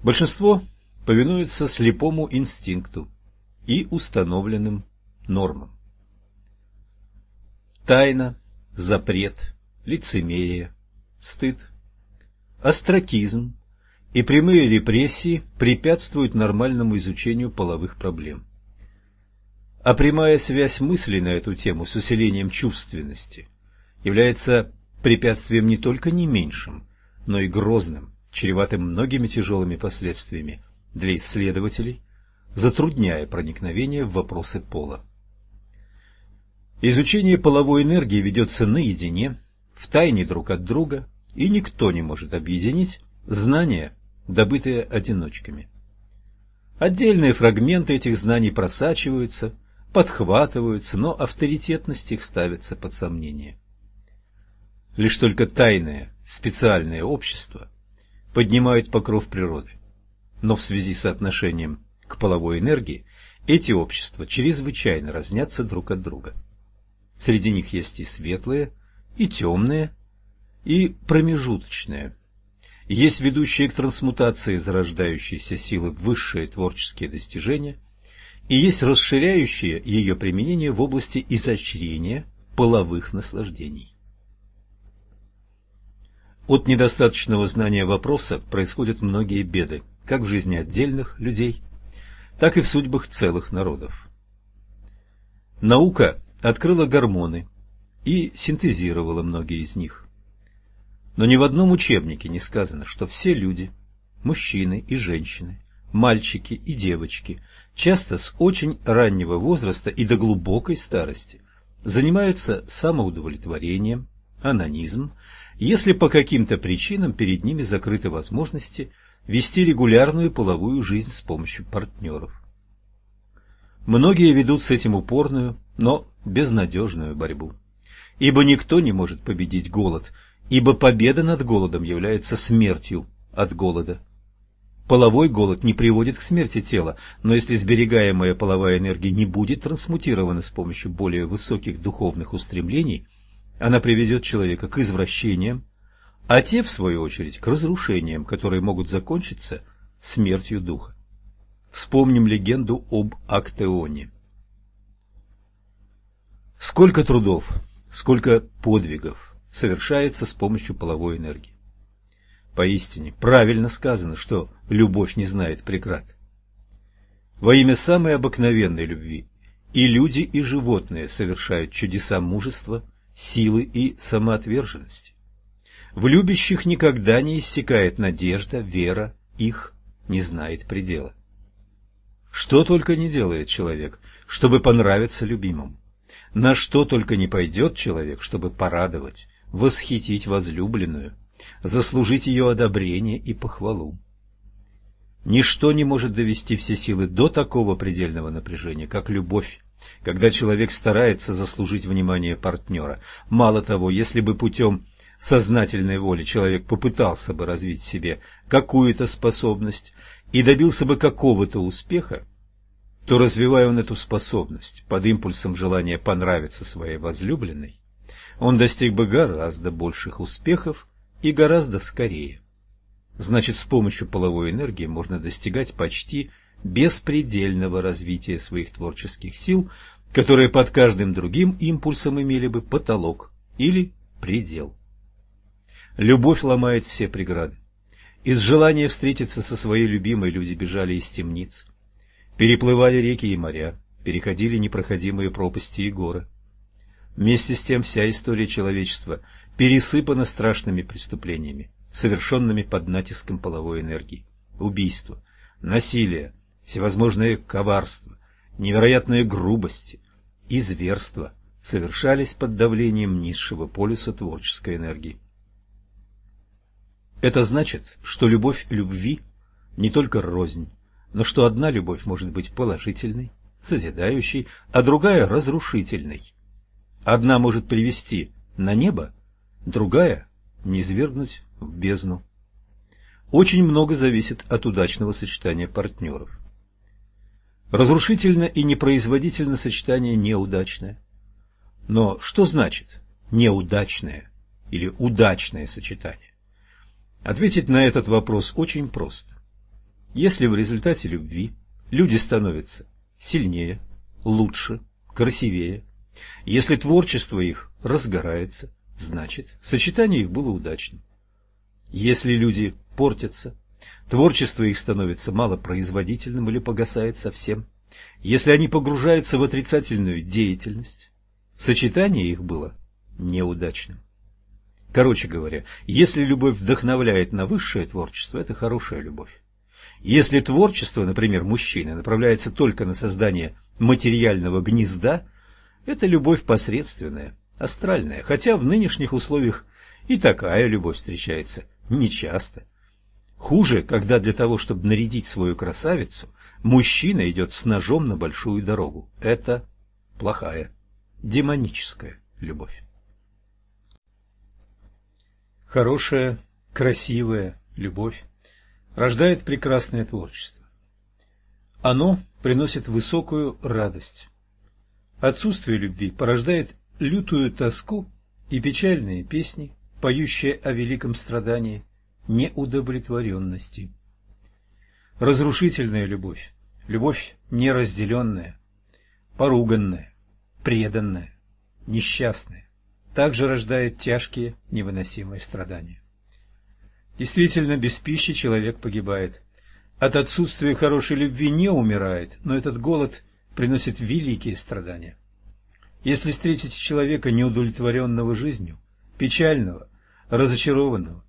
Большинство повинуется слепому инстинкту, и установленным нормам. Тайна, запрет, лицемерие, стыд, остракизм и прямые репрессии препятствуют нормальному изучению половых проблем. А прямая связь мыслей на эту тему с усилением чувственности является препятствием не только не меньшим, но и грозным, чреватым многими тяжелыми последствиями для исследователей, затрудняя проникновение в вопросы пола. Изучение половой энергии ведется наедине, в тайне друг от друга, и никто не может объединить знания, добытые одиночками. Отдельные фрагменты этих знаний просачиваются, подхватываются, но авторитетность их ставится под сомнение. Лишь только тайное, специальное общество поднимают покров природы. Но в связи с отношением к половой энергии эти общества чрезвычайно разнятся друг от друга. Среди них есть и светлые, и темные, и промежуточные. Есть ведущие к трансмутации зарождающейся силы высшие творческие достижения – и есть расширяющее ее применение в области изощрения половых наслаждений. От недостаточного знания вопроса происходят многие беды, как в жизни отдельных людей, так и в судьбах целых народов. Наука открыла гормоны и синтезировала многие из них. Но ни в одном учебнике не сказано, что все люди, мужчины и женщины, мальчики и девочки, часто с очень раннего возраста и до глубокой старости, занимаются самоудовлетворением, анонизм, если по каким-то причинам перед ними закрыты возможности вести регулярную половую жизнь с помощью партнеров. Многие ведут с этим упорную, но безнадежную борьбу. Ибо никто не может победить голод, ибо победа над голодом является смертью от голода. Половой голод не приводит к смерти тела, но если сберегаемая половая энергия не будет трансмутирована с помощью более высоких духовных устремлений, она приведет человека к извращениям, а те, в свою очередь, к разрушениям, которые могут закончиться смертью духа. Вспомним легенду об Актеоне. Сколько трудов, сколько подвигов совершается с помощью половой энергии. Поистине, правильно сказано, что любовь не знает преград. Во имя самой обыкновенной любви и люди, и животные совершают чудеса мужества, силы и самоотверженности. В любящих никогда не иссякает надежда, вера, их не знает предела. Что только не делает человек, чтобы понравиться любимому. На что только не пойдет человек, чтобы порадовать, восхитить возлюбленную, заслужить ее одобрение и похвалу. Ничто не может довести все силы до такого предельного напряжения, как любовь, когда человек старается заслужить внимание партнера. Мало того, если бы путем сознательной воли человек попытался бы развить в себе какую-то способность и добился бы какого-то успеха, то, развивая он эту способность под импульсом желания понравиться своей возлюбленной, он достиг бы гораздо больших успехов, и гораздо скорее. Значит, с помощью половой энергии можно достигать почти беспредельного развития своих творческих сил, которые под каждым другим импульсом имели бы потолок или предел. Любовь ломает все преграды. Из желания встретиться со своей любимой люди бежали из темниц, переплывали реки и моря, переходили непроходимые пропасти и горы. Вместе с тем вся история человечества пересыпана страшными преступлениями, совершенными под натиском половой энергии. Убийства, насилие, всевозможные коварства, невероятные грубости и зверства совершались под давлением низшего полюса творческой энергии. Это значит, что любовь любви не только рознь, но что одна любовь может быть положительной, созидающей, а другая разрушительной. Одна может привести на небо, другая – низвергнуть в бездну. Очень много зависит от удачного сочетания партнеров. Разрушительно и непроизводительно сочетание неудачное. Но что значит неудачное или удачное сочетание? Ответить на этот вопрос очень просто. Если в результате любви люди становятся сильнее, лучше, красивее. Если творчество их разгорается, значит, сочетание их было удачным. Если люди портятся, творчество их становится малопроизводительным или погасает совсем. Если они погружаются в отрицательную деятельность, сочетание их было неудачным. Короче говоря, если любовь вдохновляет на высшее творчество, это хорошая любовь. Если творчество, например, мужчины, направляется только на создание материального гнезда, это любовь посредственная, астральная, хотя в нынешних условиях и такая любовь встречается нечасто. Хуже, когда для того, чтобы нарядить свою красавицу, мужчина идет с ножом на большую дорогу. Это плохая, демоническая любовь. Хорошая, красивая любовь рождает прекрасное творчество. Оно приносит высокую радость. Отсутствие любви порождает лютую тоску и печальные песни, поющие о великом страдании, неудовлетворенности. Разрушительная любовь, любовь неразделенная, поруганная, преданная, несчастная, также рождает тяжкие невыносимые страдания. Действительно, без пищи человек погибает. От отсутствия хорошей любви не умирает, но этот голод приносит великие страдания. Если встретите человека, неудовлетворенного жизнью, печального, разочарованного,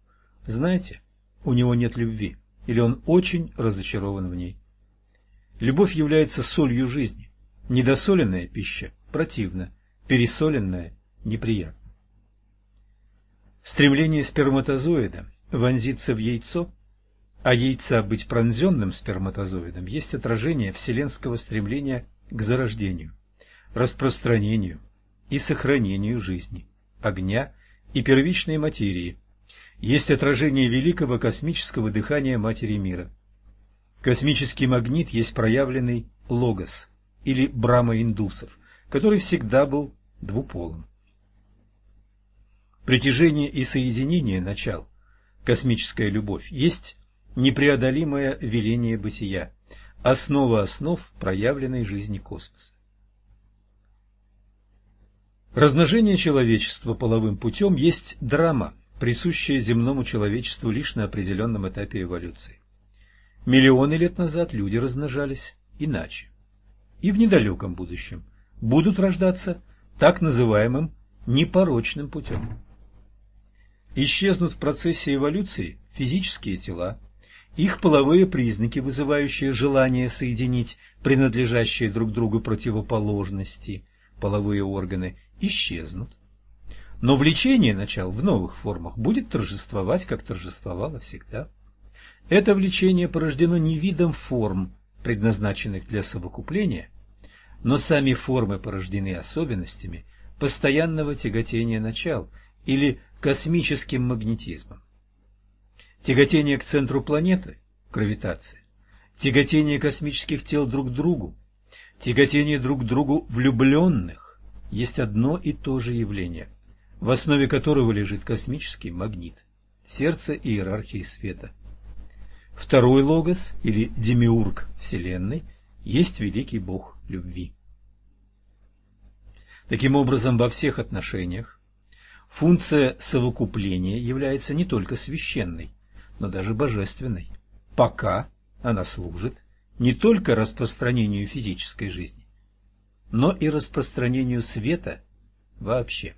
знаете, у него нет любви, или он очень разочарован в ней. Любовь является солью жизни. Недосоленная пища противна, пересоленная неприятна. Стремление сперматозоида вонзиться в яйцо, а яйца быть пронзенным сперматозоидом, есть отражение вселенского стремления к зарождению, распространению и сохранению жизни, огня и первичной материи, есть отражение великого космического дыхания Матери Мира. Космический магнит есть проявленный логос или брама индусов, который всегда был двуполым. Притяжение и соединение начал космическая любовь, есть непреодолимое веление бытия, основа основ проявленной жизни космоса. Размножение человечества половым путем есть драма, присущая земному человечеству лишь на определенном этапе эволюции. Миллионы лет назад люди размножались иначе. И в недалеком будущем будут рождаться так называемым непорочным путем. Исчезнут в процессе эволюции физические тела, их половые признаки, вызывающие желание соединить принадлежащие друг другу противоположности, половые органы, исчезнут. Но влечение начал в новых формах будет торжествовать, как торжествовало всегда. Это влечение порождено не видом форм, предназначенных для совокупления, но сами формы порождены особенностями постоянного тяготения начал – или космическим магнетизмом. Тяготение к центру планеты – гравитация, тяготение космических тел друг к другу, тяготение друг к другу влюбленных – есть одно и то же явление, в основе которого лежит космический магнит, сердце иерархии света. Второй логос, или демиург Вселенной, есть великий Бог любви. Таким образом, во всех отношениях Функция совокупления является не только священной, но даже божественной, пока она служит не только распространению физической жизни, но и распространению света вообще.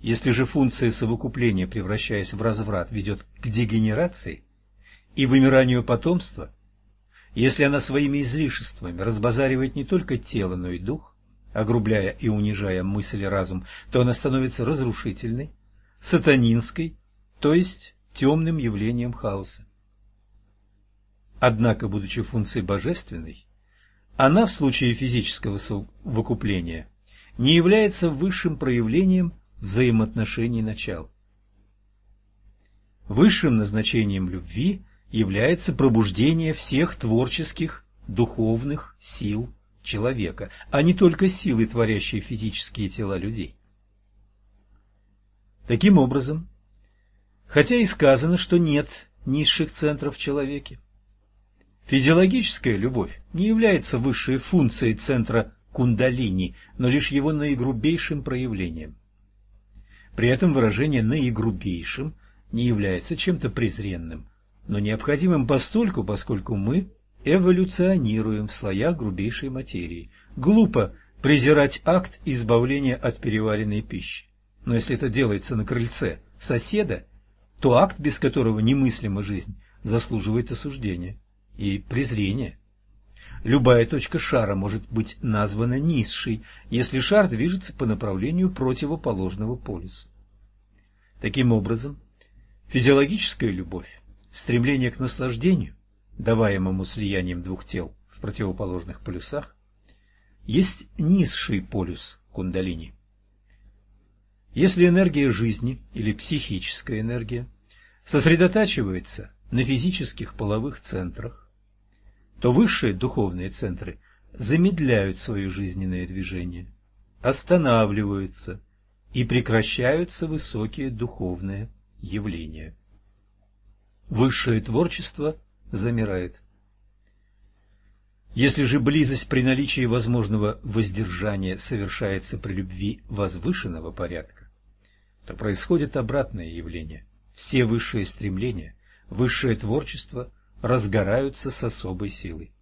Если же функция совокупления, превращаясь в разврат, ведет к дегенерации и вымиранию потомства, если она своими излишествами разбазаривает не только тело, но и дух, огрубляя и унижая мысль и разум, то она становится разрушительной, сатанинской, то есть темным явлением хаоса. Однако, будучи функцией божественной, она в случае физического совокупления не является высшим проявлением взаимоотношений начал. Высшим назначением любви является пробуждение всех творческих, духовных сил человека, а не только силы, творящие физические тела людей. Таким образом, хотя и сказано, что нет низших центров в человеке, физиологическая любовь не является высшей функцией центра кундалини, но лишь его наигрубейшим проявлением. При этом выражение «наигрубейшим» не является чем-то презренным, но необходимым постольку, поскольку мы эволюционируем в слоях грубейшей материи. Глупо презирать акт избавления от переваренной пищи. Но если это делается на крыльце соседа, то акт, без которого немыслима жизнь, заслуживает осуждения и презрения. Любая точка шара может быть названа низшей, если шар движется по направлению противоположного полюса. Таким образом, физиологическая любовь, стремление к наслаждению, даваемому слиянием двух тел в противоположных полюсах, есть низший полюс кундалини. Если энергия жизни или психическая энергия сосредотачивается на физических половых центрах, то высшие духовные центры замедляют свое жизненное движение, останавливаются и прекращаются высокие духовные явления. Высшее творчество замирает. Если же близость при наличии возможного воздержания совершается при любви возвышенного порядка, то происходит обратное явление. Все высшие стремления, высшее творчество разгораются с особой силой.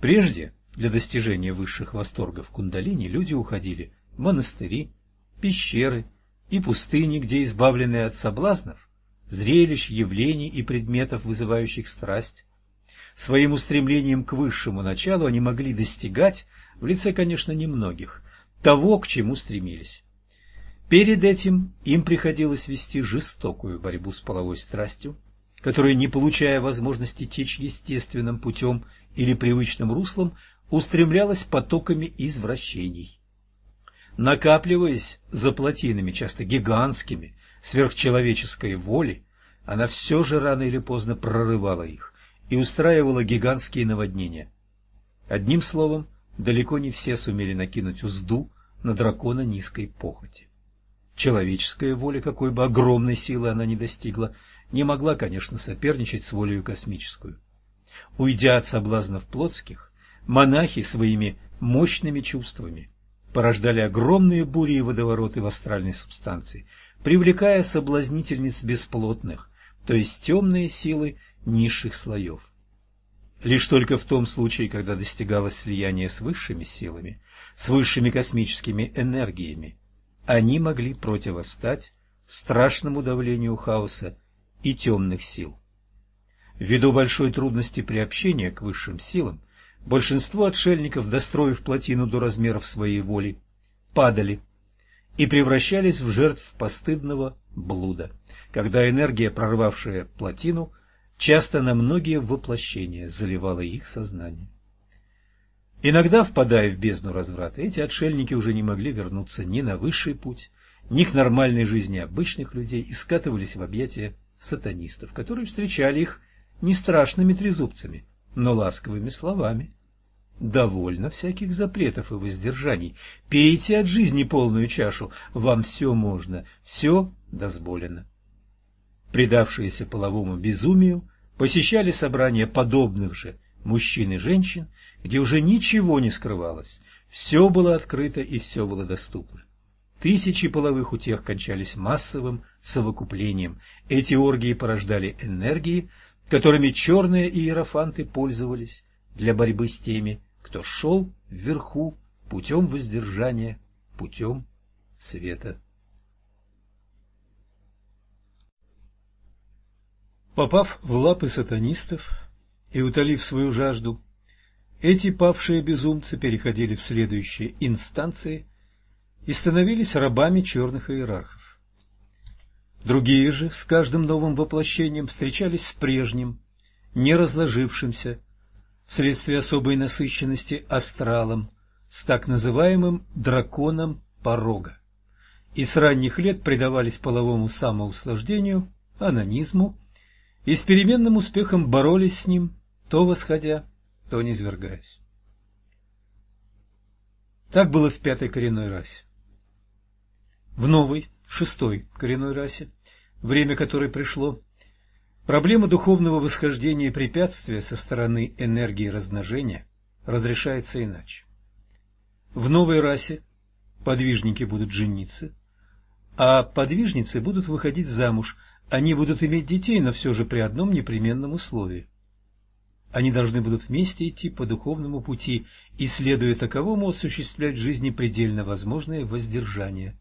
Прежде для достижения высших восторгов кундалини люди уходили монастыри, пещеры и пустыни, где избавленные от соблазнов, зрелищ, явлений и предметов, вызывающих страсть, своим устремлением к высшему началу они могли достигать, в лице, конечно, немногих, того, к чему стремились. Перед этим им приходилось вести жестокую борьбу с половой страстью, которая, не получая возможности течь естественным путем или привычным руслом, устремлялась потоками извращений накапливаясь за плотинами, часто гигантскими, сверхчеловеческой воли, она все же рано или поздно прорывала их и устраивала гигантские наводнения. Одним словом, далеко не все сумели накинуть узду на дракона низкой похоти. Человеческая воля, какой бы огромной силы она ни достигла, не могла, конечно, соперничать с волею космическую. Уйдя от соблазнов плотских, монахи своими мощными чувствами порождали огромные бури и водовороты в астральной субстанции, привлекая соблазнительниц бесплотных, то есть темные силы низших слоев. Лишь только в том случае, когда достигалось слияние с высшими силами, с высшими космическими энергиями, они могли противостать страшному давлению хаоса и темных сил. Ввиду большой трудности приобщения к высшим силам, Большинство отшельников, достроив плотину до размеров своей воли, падали и превращались в жертв постыдного блуда, когда энергия, прорвавшая плотину, часто на многие воплощения заливала их сознание. Иногда, впадая в бездну разврата, эти отшельники уже не могли вернуться ни на высший путь, ни к нормальной жизни обычных людей и скатывались в объятия сатанистов, которые встречали их не страшными трезубцами, но ласковыми словами. Довольно всяких запретов и воздержаний. Пейте от жизни полную чашу, вам все можно, все дозволено. Предавшиеся половому безумию посещали собрания подобных же мужчин и женщин, где уже ничего не скрывалось, все было открыто и все было доступно. Тысячи половых утех кончались массовым совокуплением. Эти оргии порождали энергии, которыми черные иерофанты пользовались для борьбы с теми, кто шел вверху путем воздержания, путем света. Попав в лапы сатанистов и утолив свою жажду, эти павшие безумцы переходили в следующие инстанции и становились рабами черных иерархов. Другие же с каждым новым воплощением встречались с прежним, не разложившимся, вследствие особой насыщенности астралом, с так называемым драконом порога, и с ранних лет предавались половому самоуслаждению, анонизму, и с переменным успехом боролись с ним, то восходя, то низвергаясь. Так было в пятой коренной расе. В новой, шестой коренной расе, время которой пришло, проблема духовного восхождения препятствия со стороны энергии размножения разрешается иначе. В новой расе подвижники будут жениться, а подвижницы будут выходить замуж. Они будут иметь детей, но все же при одном непременном условии. Они должны будут вместе идти по духовному пути и, следуя таковому, осуществлять в жизни предельно возможное воздержание.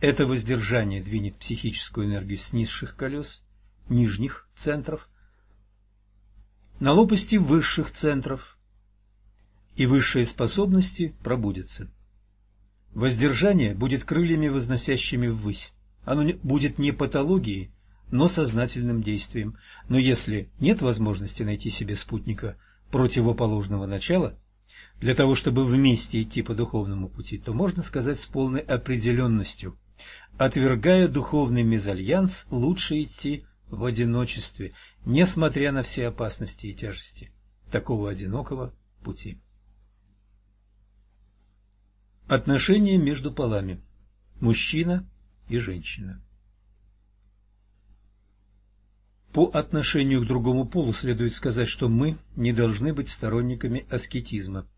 Это воздержание двинет психическую энергию с низших колес, нижних центров, на лопасти высших центров, и высшие способности пробудятся. Воздержание будет крыльями, возносящими ввысь. Оно будет не патологией, но сознательным действием. Но если нет возможности найти себе спутника противоположного начала, для того, чтобы вместе идти по духовному пути, то можно сказать с полной определенностью, отвергая духовный мезальянс, лучше идти в одиночестве, несмотря на все опасности и тяжести такого одинокого пути. Отношения между полами. Мужчина и женщина. По отношению к другому полу следует сказать, что мы не должны быть сторонниками аскетизма,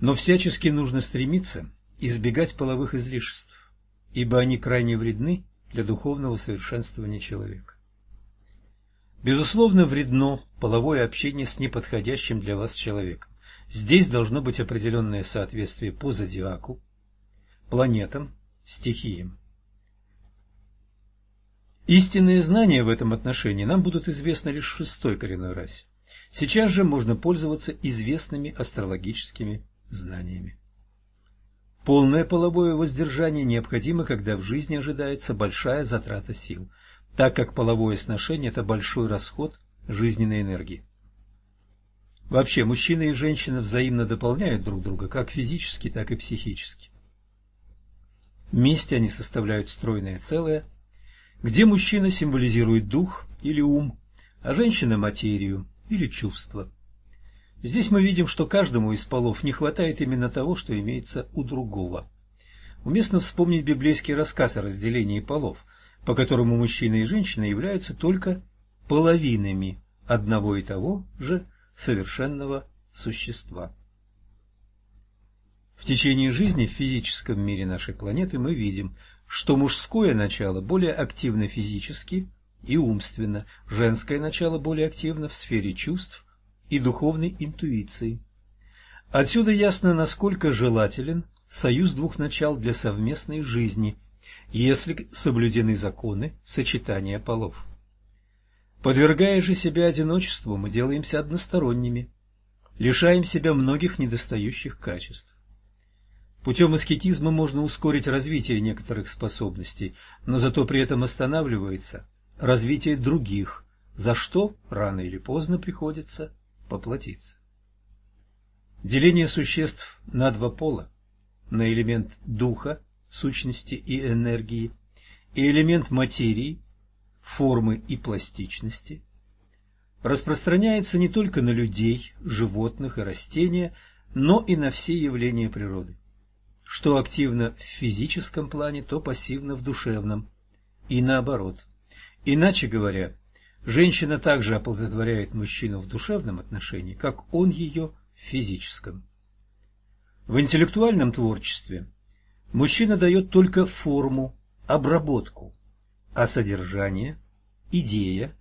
но всячески нужно стремиться избегать половых излишеств, ибо они крайне вредны для духовного совершенствования человека. Безусловно, вредно половое общение с неподходящим для вас человеком. Здесь должно быть определенное соответствие по зодиаку, планетам, стихиям. Истинные знания в этом отношении нам будут известны лишь в шестой коренной расе. Сейчас же можно пользоваться известными астрологическими знаниями. Полное половое воздержание необходимо, когда в жизни ожидается большая затрата сил, так как половое сношение – это большой расход жизненной энергии. Вообще, мужчина и женщина взаимно дополняют друг друга как физически, так и психически. Вместе они составляют стройное целое, где мужчина символизирует дух или ум, а женщина – материю или чувство. Здесь мы видим, что каждому из полов не хватает именно того, что имеется у другого. Уместно вспомнить библейский рассказ о разделении полов, по которому мужчина и женщина являются только половинами одного и того же совершенного существа. В течение жизни в физическом мире нашей планеты мы видим, что мужское начало более активно физически и умственно, женское начало более активно в сфере чувств и духовной интуиции. Отсюда ясно, насколько желателен союз двух начал для совместной жизни, если соблюдены законы сочетания полов. Подвергая же себя одиночеству, мы делаемся односторонними, лишаем себя многих недостающих качеств. Путем аскетизма можно ускорить развитие некоторых способностей, но зато при этом останавливается развитие других, за что рано или поздно приходится поплатиться. Деление существ на два пола, на элемент духа, сущности и энергии, и элемент материи, формы и пластичности, распространяется не только на людей, животных и растения, но и на все явления природы. Что активно в физическом плане, то пассивно в душевном, и наоборот. Иначе говоря, женщина также оплодотворяет мужчину в душевном отношении, как он ее в физическом. В интеллектуальном творчестве мужчина дает только форму, обработку, а содержание, идея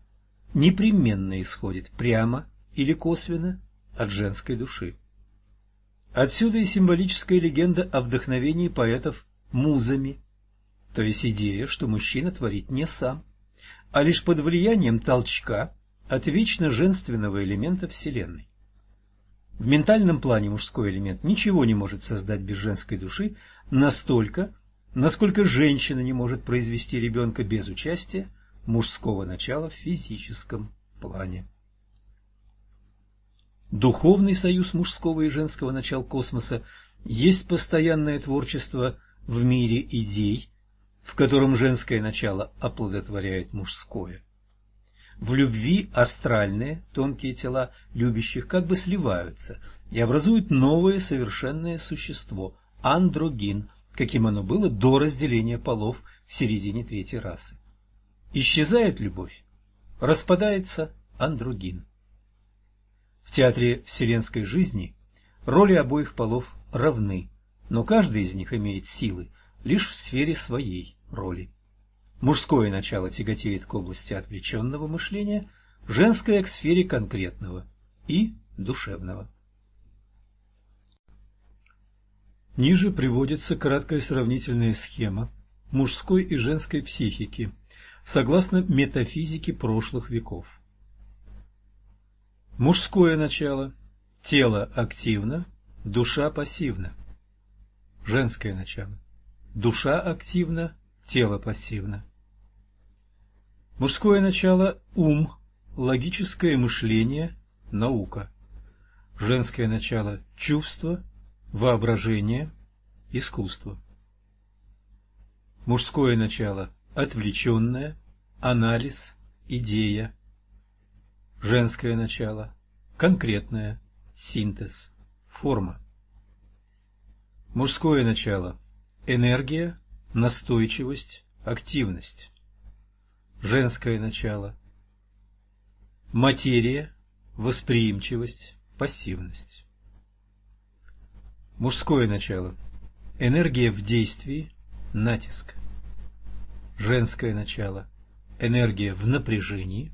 непременно исходит прямо или косвенно от женской души. Отсюда и символическая легенда о вдохновении поэтов музами, то есть идея, что мужчина творит не сам, а лишь под влиянием толчка от вечно женственного элемента Вселенной. В ментальном плане мужской элемент ничего не может создать без женской души настолько, насколько женщина не может произвести ребенка без участия мужского начала в физическом плане. Духовный союз мужского и женского начал космоса есть постоянное творчество в мире идей, в котором женское начало оплодотворяет мужское. В любви астральные, тонкие тела любящих как бы сливаются и образуют новое совершенное существо – андрогин, каким оно было до разделения полов в середине третьей расы. Исчезает любовь, распадается андрогин. В театре вселенской жизни роли обоих полов равны, но каждый из них имеет силы лишь в сфере своей роли. Мужское начало тяготеет к области отвлеченного мышления, женское – к сфере конкретного и душевного. Ниже приводится краткая сравнительная схема мужской и женской психики согласно метафизике прошлых веков. Мужское начало – тело активно, душа пассивна. Женское начало – душа активна, тело пассивно. Мужское начало – ум, логическое мышление, наука. Женское начало – чувство, воображение, искусство. Мужское начало – отвлеченное, анализ, идея. Женское начало – конкретное, синтез, форма. Мужское начало – энергия, настойчивость, активность женское начало. Материя, восприимчивость, пассивность. Мужское начало. Энергия в действии, натиск. Женское начало. Энергия в напряжении,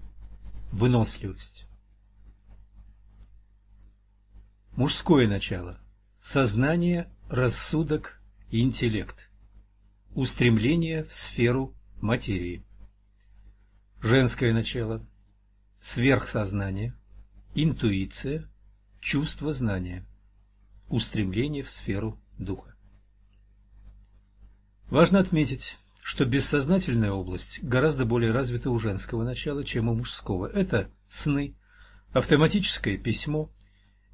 выносливость. Мужское начало. Сознание, рассудок интеллект. Устремление в сферу материи женское начало, сверхсознание, интуиция, чувство знания, устремление в сферу духа. Важно отметить, что бессознательная область гораздо более развита у женского начала, чем у мужского. Это сны, автоматическое письмо,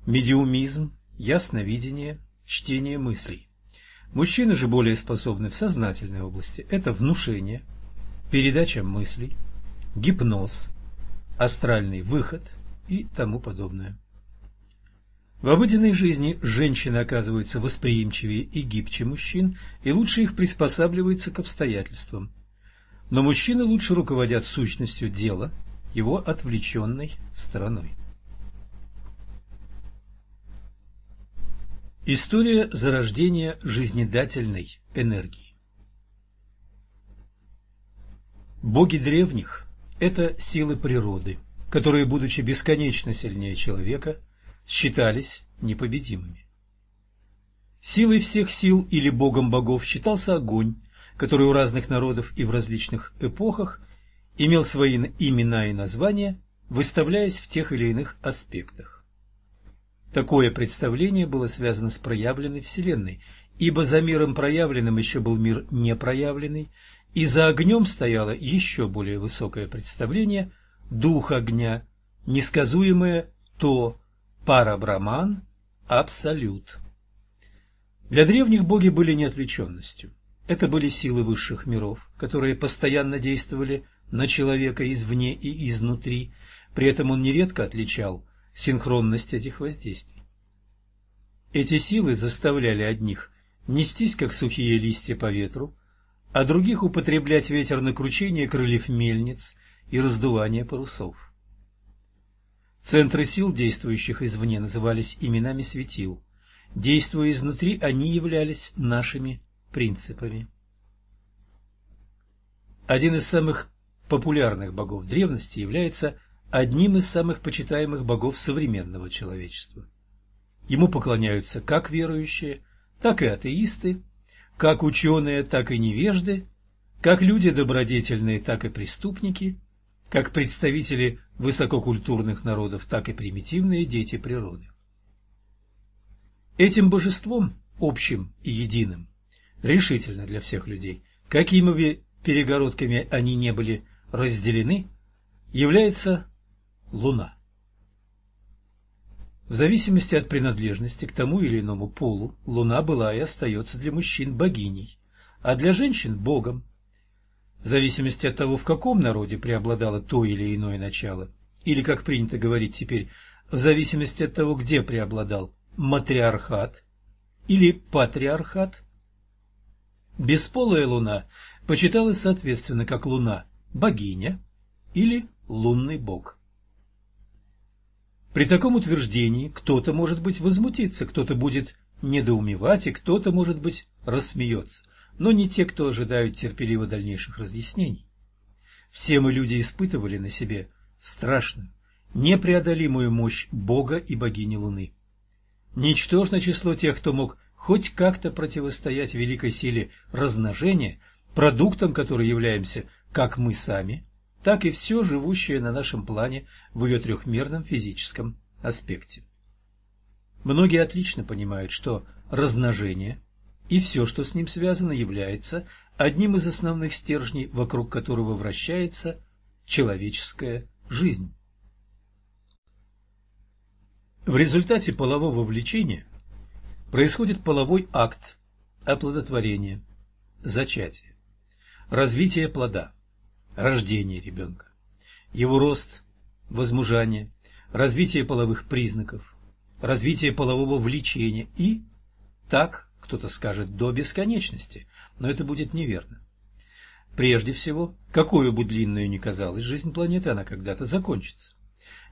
медиумизм, ясновидение, чтение мыслей. Мужчины же более способны в сознательной области. Это внушение, передача мыслей, гипноз, астральный выход и тому подобное. В обыденной жизни женщины оказываются восприимчивее и гибче мужчин, и лучше их приспосабливаются к обстоятельствам. Но мужчины лучше руководят сущностью дела, его отвлеченной стороной. История зарождения жизнедательной энергии Боги древних это силы природы, которые, будучи бесконечно сильнее человека, считались непобедимыми. Силой всех сил или богом богов считался огонь, который у разных народов и в различных эпохах имел свои имена и названия, выставляясь в тех или иных аспектах. Такое представление было связано с проявленной Вселенной, ибо за миром проявленным еще был мир непроявленный, и за огнем стояло еще более высокое представление – дух огня, несказуемое то парабраман, абсолют. Для древних боги были неотвлеченностью. Это были силы высших миров, которые постоянно действовали на человека извне и изнутри, при этом он нередко отличал синхронность этих воздействий. Эти силы заставляли одних нестись, как сухие листья по ветру, а других употреблять ветер на кручение крыльев мельниц и раздувание парусов. Центры сил, действующих извне, назывались именами светил. Действуя изнутри, они являлись нашими принципами. Один из самых популярных богов древности является одним из самых почитаемых богов современного человечества. Ему поклоняются как верующие, так и атеисты, как ученые, так и невежды, как люди добродетельные, так и преступники, как представители высококультурных народов, так и примитивные дети природы. Этим божеством, общим и единым, решительно для всех людей, какими бы перегородками они не были разделены, является Луна. В зависимости от принадлежности к тому или иному полу, Луна была и остается для мужчин богиней, а для женщин – богом. В зависимости от того, в каком народе преобладало то или иное начало, или, как принято говорить теперь, в зависимости от того, где преобладал матриархат или патриархат, бесполая Луна почиталась соответственно как Луна – богиня или лунный бог. При таком утверждении кто-то, может быть, возмутиться, кто-то будет недоумевать, и кто-то, может быть, рассмеется, но не те, кто ожидают терпеливо дальнейших разъяснений. Все мы люди испытывали на себе страшную, непреодолимую мощь Бога и богини Луны. Ничтожно число тех, кто мог хоть как-то противостоять великой силе размножения, продуктом которой являемся как мы сами, так и все живущее на нашем плане в ее трехмерном физическом аспекте. Многие отлично понимают, что размножение и все, что с ним связано, является одним из основных стержней, вокруг которого вращается человеческая жизнь. В результате полового влечения происходит половой акт оплодотворения, зачатия, развитие плода, рождение ребенка, его рост, возмужание, развитие половых признаков, развитие полового влечения и, так кто-то скажет, до бесконечности, но это будет неверно. Прежде всего, какую бы длинную ни казалась жизнь планеты, она когда-то закончится.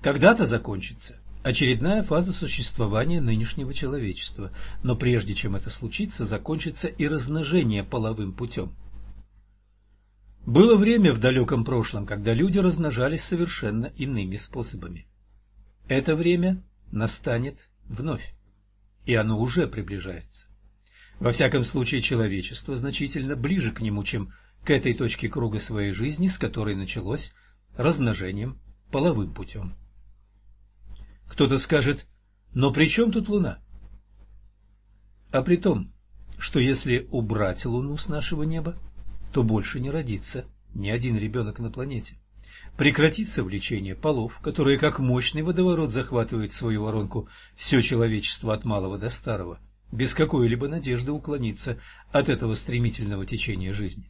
Когда-то закончится очередная фаза существования нынешнего человечества, но прежде чем это случится, закончится и размножение половым путем. Было время в далеком прошлом, когда люди размножались совершенно иными способами. Это время настанет вновь, и оно уже приближается. Во всяком случае, человечество значительно ближе к нему, чем к этой точке круга своей жизни, с которой началось размножением половым путем. Кто-то скажет, но при чем тут Луна? А при том, что если убрать Луну с нашего неба, то больше не родится ни один ребенок на планете. Прекратится влечение полов, которое как мощный водоворот захватывает в свою воронку все человечество от малого до старого, без какой-либо надежды уклониться от этого стремительного течения жизни.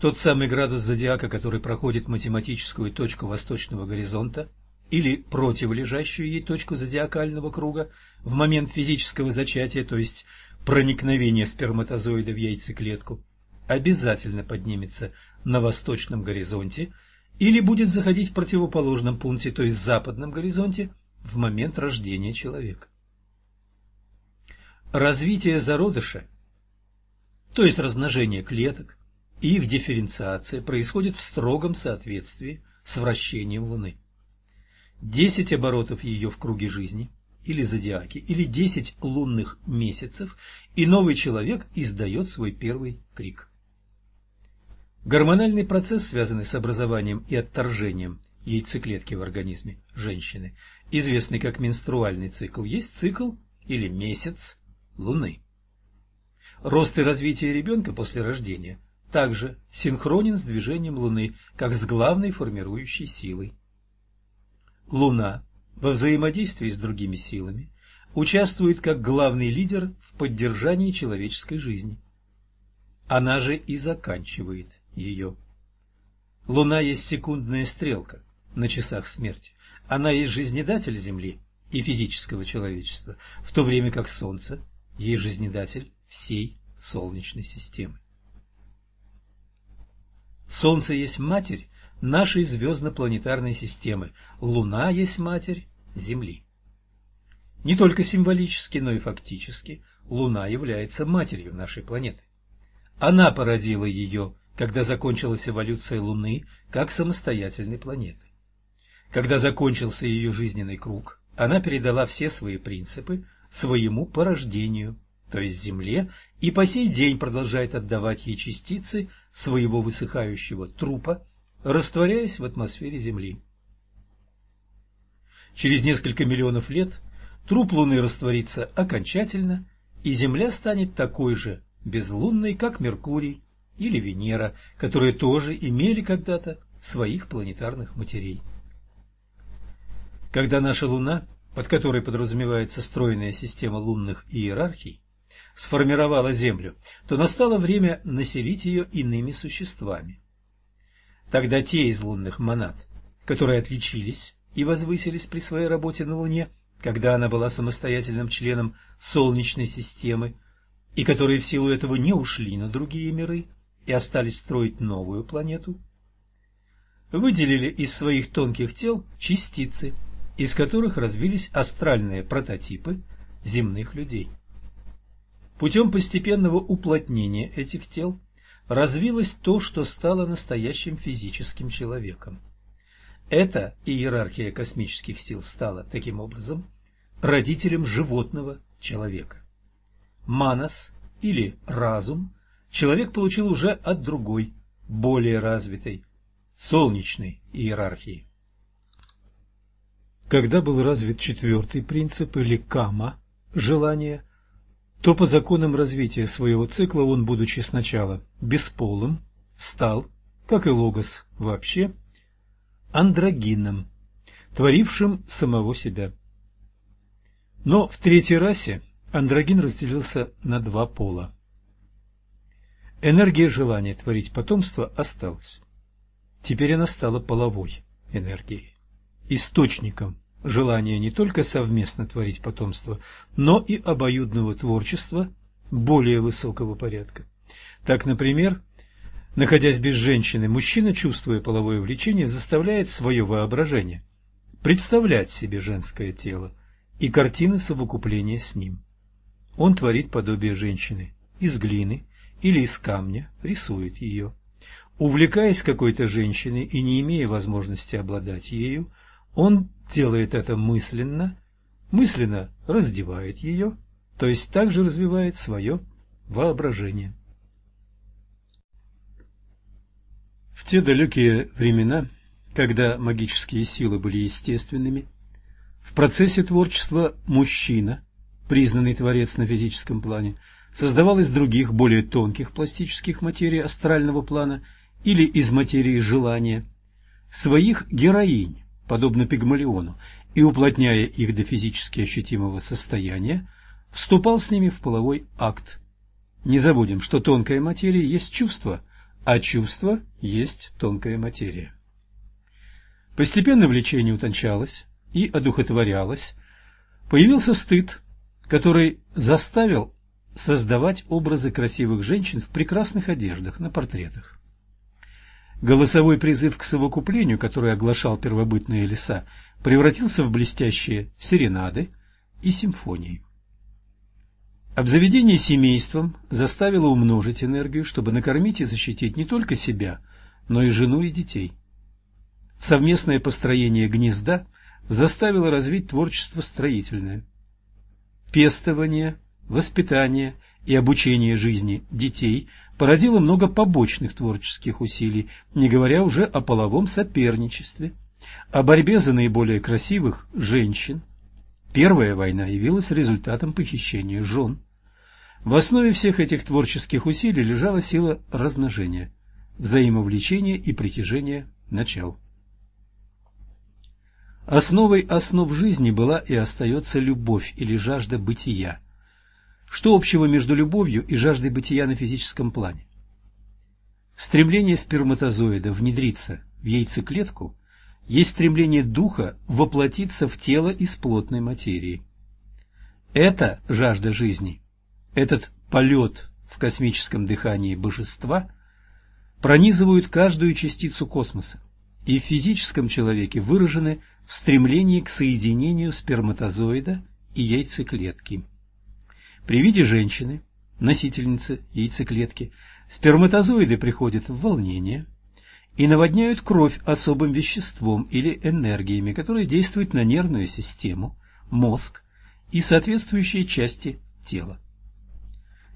Тот самый градус зодиака, который проходит математическую точку восточного горизонта – или противолежащую ей точку зодиакального круга в момент физического зачатия, то есть проникновения сперматозоида в яйцеклетку, обязательно поднимется на восточном горизонте или будет заходить в противоположном пункте, то есть западном горизонте, в момент рождения человека. Развитие зародыша, то есть размножение клеток и их дифференциация происходит в строгом соответствии с вращением Луны. Десять оборотов ее в круге жизни, или зодиаке, или десять лунных месяцев, и новый человек издает свой первый крик. Гормональный процесс, связанный с образованием и отторжением яйцеклетки в организме женщины, известный как менструальный цикл, есть цикл или месяц Луны. Рост и развитие ребенка после рождения также синхронен с движением Луны, как с главной формирующей силой Луна во взаимодействии с другими силами участвует как главный лидер в поддержании человеческой жизни. Она же и заканчивает ее. Луна есть секундная стрелка на часах смерти. Она есть жизнедатель Земли и физического человечества, в то время как Солнце есть жизнедатель всей Солнечной системы. Солнце есть матерь нашей звездно-планетарной системы. Луна есть матерь Земли. Не только символически, но и фактически Луна является матерью нашей планеты. Она породила ее, когда закончилась эволюция Луны как самостоятельной планеты. Когда закончился ее жизненный круг, она передала все свои принципы своему порождению, то есть Земле, и по сей день продолжает отдавать ей частицы своего высыхающего трупа растворяясь в атмосфере Земли. Через несколько миллионов лет труп Луны растворится окончательно, и Земля станет такой же безлунной, как Меркурий или Венера, которые тоже имели когда-то своих планетарных матерей. Когда наша Луна, под которой подразумевается стройная система лунных иерархий, сформировала Землю, то настало время населить ее иными существами. Тогда те из лунных монад, которые отличились и возвысились при своей работе на Луне, когда она была самостоятельным членом Солнечной системы, и которые в силу этого не ушли на другие миры и остались строить новую планету, выделили из своих тонких тел частицы, из которых развились астральные прототипы земных людей. Путем постепенного уплотнения этих тел развилось то, что стало настоящим физическим человеком. Эта иерархия космических сил стала, таким образом, родителем животного человека. Манас или разум человек получил уже от другой, более развитой, солнечной иерархии. Когда был развит четвертый принцип или кама – желание, то по законам развития своего цикла он, будучи сначала бесполым, стал, как и логос вообще, андрогинным, творившим самого себя. Но в третьей расе андрогин разделился на два пола. Энергия желания творить потомство осталась. Теперь она стала половой энергией, источником желания не только совместно творить потомство, но и обоюдного творчества более высокого порядка. Так, например, находясь без женщины, мужчина, чувствуя половое влечение, заставляет свое воображение представлять себе женское тело и картины совокупления с ним. Он творит подобие женщины из глины или из камня, рисует ее. Увлекаясь какой-то женщиной и не имея возможности обладать ею, он делает это мысленно, мысленно раздевает ее, то есть также развивает свое воображение. В те далекие времена, когда магические силы были естественными, в процессе творчества мужчина, признанный творец на физическом плане, создавал из других, более тонких пластических материй астрального плана или из материи желания своих героинь, подобно Пигмалиону, и, уплотняя их до физически ощутимого состояния, вступал с ними в половой акт. Не забудем, что тонкая материя есть чувство, а чувство есть тонкая материя. Постепенно влечение утончалось и одухотворялось. Появился стыд, который заставил создавать образы красивых женщин в прекрасных одеждах на портретах. Голосовой призыв к совокуплению, который оглашал первобытные леса, превратился в блестящие серенады и симфонии. Обзаведение семейством заставило умножить энергию, чтобы накормить и защитить не только себя, но и жену и детей. Совместное построение гнезда заставило развить творчество строительное. Пестование, воспитание и обучение жизни детей – породило много побочных творческих усилий, не говоря уже о половом соперничестве, о борьбе за наиболее красивых женщин. Первая война явилась результатом похищения жен. В основе всех этих творческих усилий лежала сила размножения, взаимовлечения и притяжения начал. Основой основ жизни была и остается любовь или жажда бытия, что общего между любовью и жаждой бытия на физическом плане? Стремление сперматозоида внедриться в яйцеклетку есть стремление духа воплотиться в тело из плотной материи. Это жажда жизни, этот полет в космическом дыхании божества пронизывают каждую частицу космоса и в физическом человеке выражены в стремлении к соединению сперматозоида и яйцеклетки. При виде женщины, носительницы яйцеклетки, сперматозоиды приходят в волнение и наводняют кровь особым веществом или энергиями, которые действуют на нервную систему, мозг и соответствующие части тела.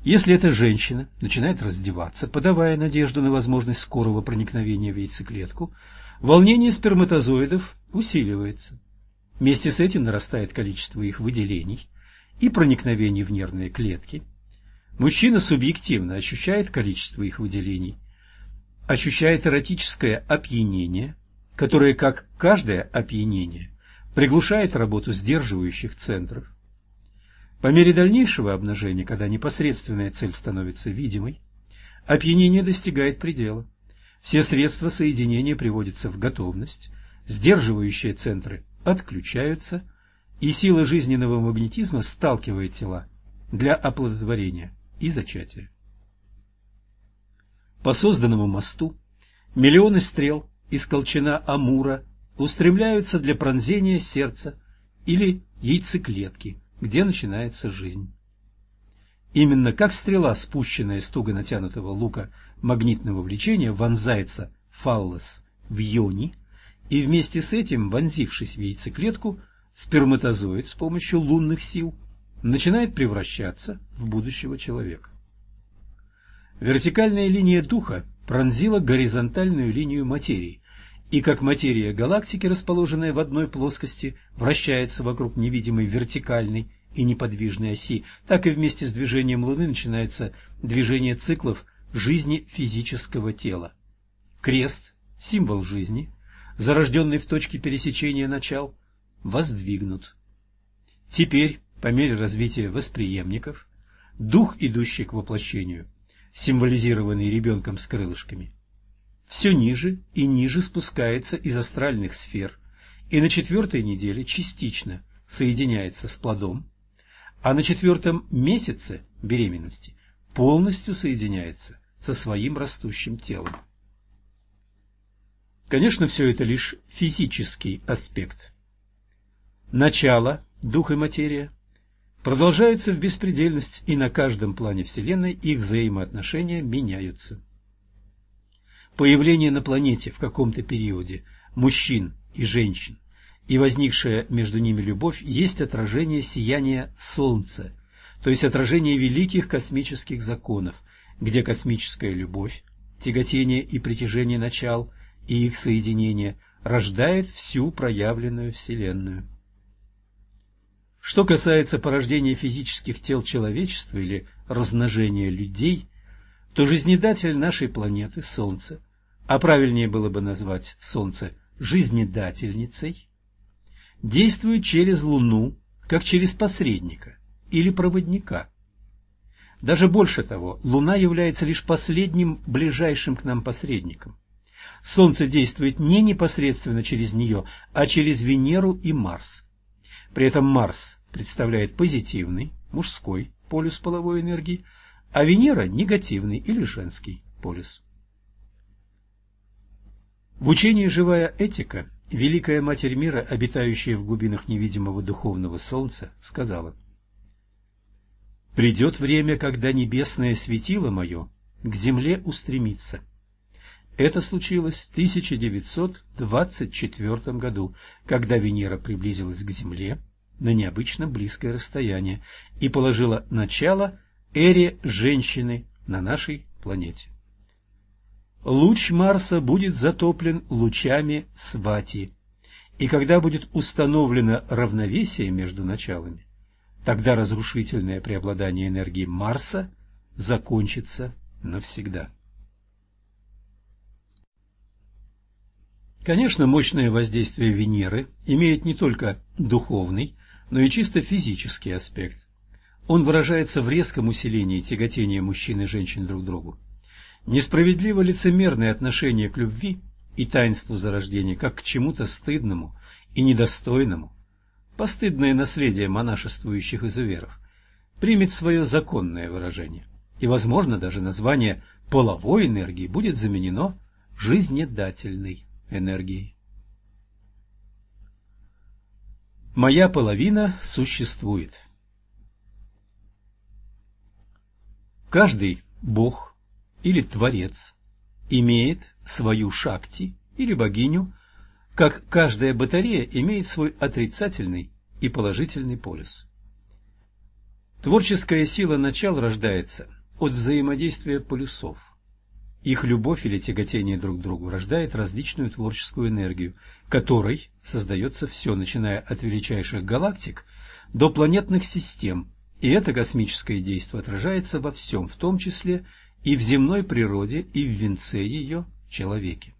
Если эта женщина начинает раздеваться, подавая надежду на возможность скорого проникновения в яйцеклетку, волнение сперматозоидов усиливается. Вместе с этим нарастает количество их выделений, и проникновений в нервные клетки. Мужчина субъективно ощущает количество их выделений, ощущает эротическое опьянение, которое, как каждое опьянение, приглушает работу сдерживающих центров. По мере дальнейшего обнажения, когда непосредственная цель становится видимой, опьянение достигает предела. Все средства соединения приводятся в готовность, сдерживающие центры отключаются – и сила жизненного магнетизма сталкивает тела для оплодотворения и зачатия. По созданному мосту миллионы стрел из колчана Амура устремляются для пронзения сердца или яйцеклетки где начинается жизнь. Именно как стрела, спущенная с туго натянутого лука магнитного влечения, вонзается фаллос в йони, и вместе с этим, вонзившись в яйцеклетку, сперматозоид с помощью лунных сил начинает превращаться в будущего человека. Вертикальная линия духа пронзила горизонтальную линию материи, и как материя галактики, расположенная в одной плоскости, вращается вокруг невидимой вертикальной и неподвижной оси, так и вместе с движением Луны начинается движение циклов жизни физического тела. Крест – символ жизни, зарожденный в точке пересечения начал, воздвигнут. Теперь, по мере развития восприемников, дух, идущий к воплощению, символизированный ребенком с крылышками, все ниже и ниже спускается из астральных сфер и на четвертой неделе частично соединяется с плодом, а на четвертом месяце беременности полностью соединяется со своим растущим телом. Конечно, все это лишь физический аспект. Начало, дух и материя, продолжаются в беспредельность, и на каждом плане Вселенной их взаимоотношения меняются. Появление на планете в каком-то периоде мужчин и женщин и возникшая между ними любовь есть отражение сияния Солнца, то есть отражение великих космических законов, где космическая любовь, тяготение и притяжение начал и их соединение рождает всю проявленную Вселенную. Что касается порождения физических тел человечества или размножения людей, то жизнедатель нашей планеты, Солнце, а правильнее было бы назвать Солнце жизнедательницей, действует через Луну, как через посредника или проводника. Даже больше того, Луна является лишь последним ближайшим к нам посредником. Солнце действует не непосредственно через нее, а через Венеру и Марс. При этом Марс представляет позитивный, мужской полюс половой энергии, а Венера – негативный или женский полюс. В учении «Живая этика» Великая Матерь Мира, обитающая в глубинах невидимого духовного Солнца, сказала «Придет время, когда небесное светило мое к земле устремится». Это случилось в 1924 году, когда Венера приблизилась к Земле на необычно близкое расстояние и положила начало эре женщины на нашей планете луч Марса будет затоплен лучами Свати. И когда будет установлено равновесие между началами, тогда разрушительное преобладание энергии Марса закончится навсегда. Конечно, мощное воздействие Венеры имеет не только духовный, но и чисто физический аспект. Он выражается в резком усилении тяготения мужчин и женщин друг к другу. Несправедливо лицемерное отношение к любви и таинству зарождения как к чему-то стыдному и недостойному, постыдное наследие монашествующих изуверов, примет свое законное выражение, и, возможно, даже название половой энергии будет заменено жизнедательной энергией. Моя половина существует. Каждый Бог или Творец имеет свою шакти или богиню, как каждая батарея имеет свой отрицательный и положительный полюс. Творческая сила начал рождается от взаимодействия полюсов. Их любовь или тяготение друг к другу рождает различную творческую энергию, которой создается все, начиная от величайших галактик до планетных систем, и это космическое действие отражается во всем, в том числе и в земной природе, и в венце ее человеке.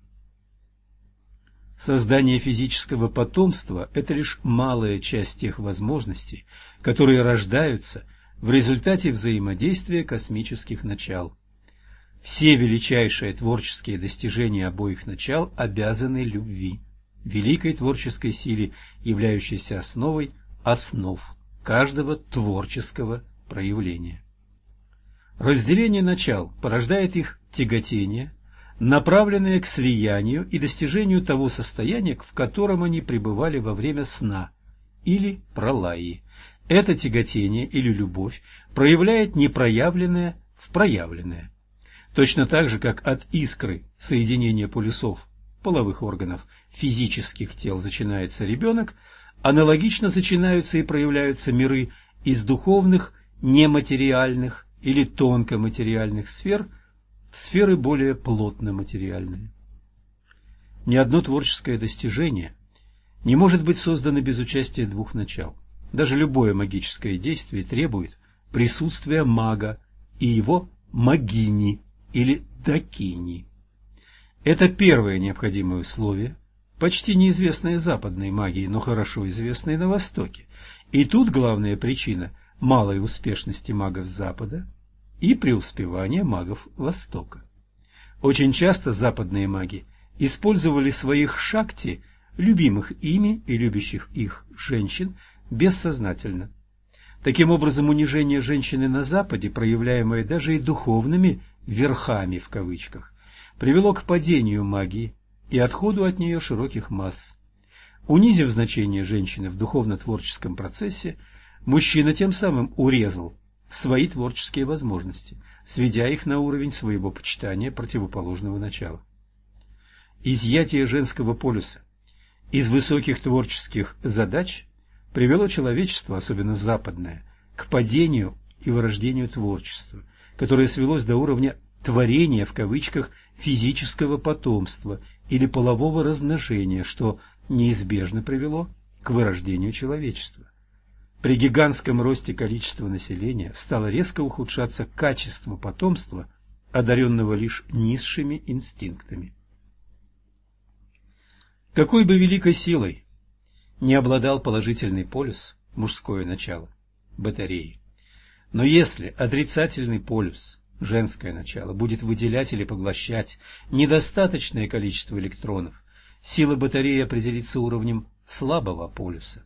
Создание физического потомства – это лишь малая часть тех возможностей, которые рождаются в результате взаимодействия космических начал. Все величайшие творческие достижения обоих начал обязаны любви, великой творческой силе, являющейся основой основ каждого творческого проявления. Разделение начал порождает их тяготение, направленное к слиянию и достижению того состояния, в котором они пребывали во время сна, или пролаи. это тяготение или любовь проявляет непроявленное в проявленное. Точно так же, как от искры соединения полюсов половых органов физических тел зачинается ребенок, аналогично зачинаются и проявляются миры из духовных, нематериальных или тонкоматериальных сфер в сферы более плотно-материальные. Ни одно творческое достижение не может быть создано без участия двух начал. Даже любое магическое действие требует присутствия мага и его магини или дакини. Это первое необходимое условие, почти неизвестное западной магии, но хорошо известное на Востоке. И тут главная причина малой успешности магов Запада и преуспевания магов Востока. Очень часто западные маги использовали своих шакти, любимых ими и любящих их женщин, бессознательно. Таким образом, унижение женщины на Западе, проявляемое даже и духовными «верхами» в кавычках, привело к падению магии и отходу от нее широких масс. Унизив значение женщины в духовно-творческом процессе, мужчина тем самым урезал свои творческие возможности, сведя их на уровень своего почитания противоположного начала. Изъятие женского полюса из высоких творческих задач привело человечество, особенно западное, к падению и вырождению творчества, которое свелось до уровня «творения» в кавычках физического потомства или полового размножения, что неизбежно привело к вырождению человечества. При гигантском росте количества населения стало резко ухудшаться качество потомства, одаренного лишь низшими инстинктами. Какой бы великой силой не обладал положительный полюс, мужское начало, батареи, но если отрицательный полюс, женское начало, будет выделять или поглощать недостаточное количество электронов, сила батареи определится уровнем слабого полюса.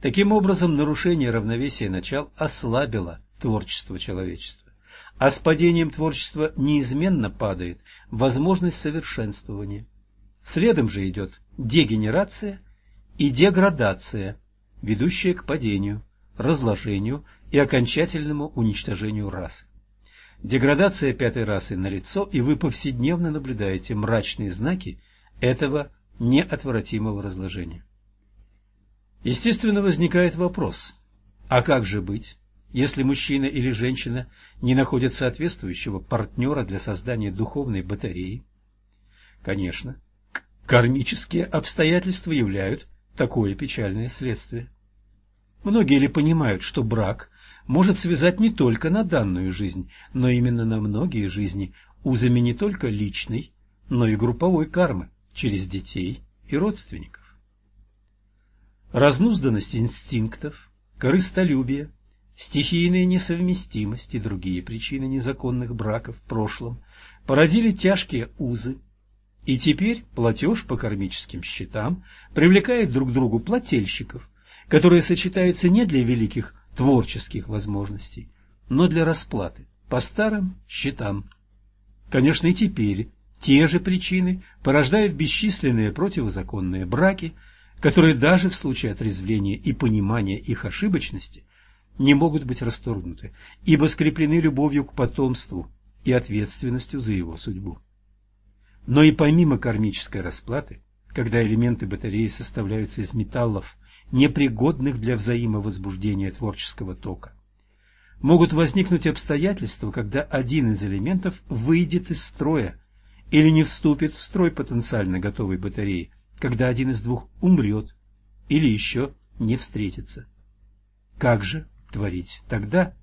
Таким образом, нарушение равновесия начал ослабило творчество человечества. А с падением творчества неизменно падает возможность совершенствования. Следом же идет дегенерация и деградация, ведущая к падению, разложению и окончательному уничтожению расы. Деградация пятой расы налицо, и вы повседневно наблюдаете мрачные знаки этого неотвратимого разложения. Естественно, возникает вопрос, а как же быть, если мужчина или женщина не находят соответствующего партнера для создания духовной батареи? Конечно, кармические обстоятельства являют такое печальное следствие. Многие ли понимают, что брак может связать не только на данную жизнь, но именно на многие жизни узами не только личной, но и групповой кармы через детей и родственников? разнузданность инстинктов, корыстолюбие, стихийная несовместимость и другие причины незаконных браков в прошлом породили тяжкие узы, и теперь платеж по кармическим счетам привлекает друг к другу плательщиков, которые сочетаются не для великих творческих возможностей, но для расплаты по старым счетам. Конечно, и теперь те же причины порождают бесчисленные противозаконные браки – которые даже в случае отрезвления и понимания их ошибочности не могут быть расторгнуты, ибо скреплены любовью к потомству и ответственностью за его судьбу. Но и помимо кармической расплаты, когда элементы батареи составляются из металлов, непригодных для взаимовозбуждения творческого тока, могут возникнуть обстоятельства, когда один из элементов выйдет из строя или не вступит в строй потенциально готовой батареи, когда один из двух умрет или еще не встретится. Как же творить тогда?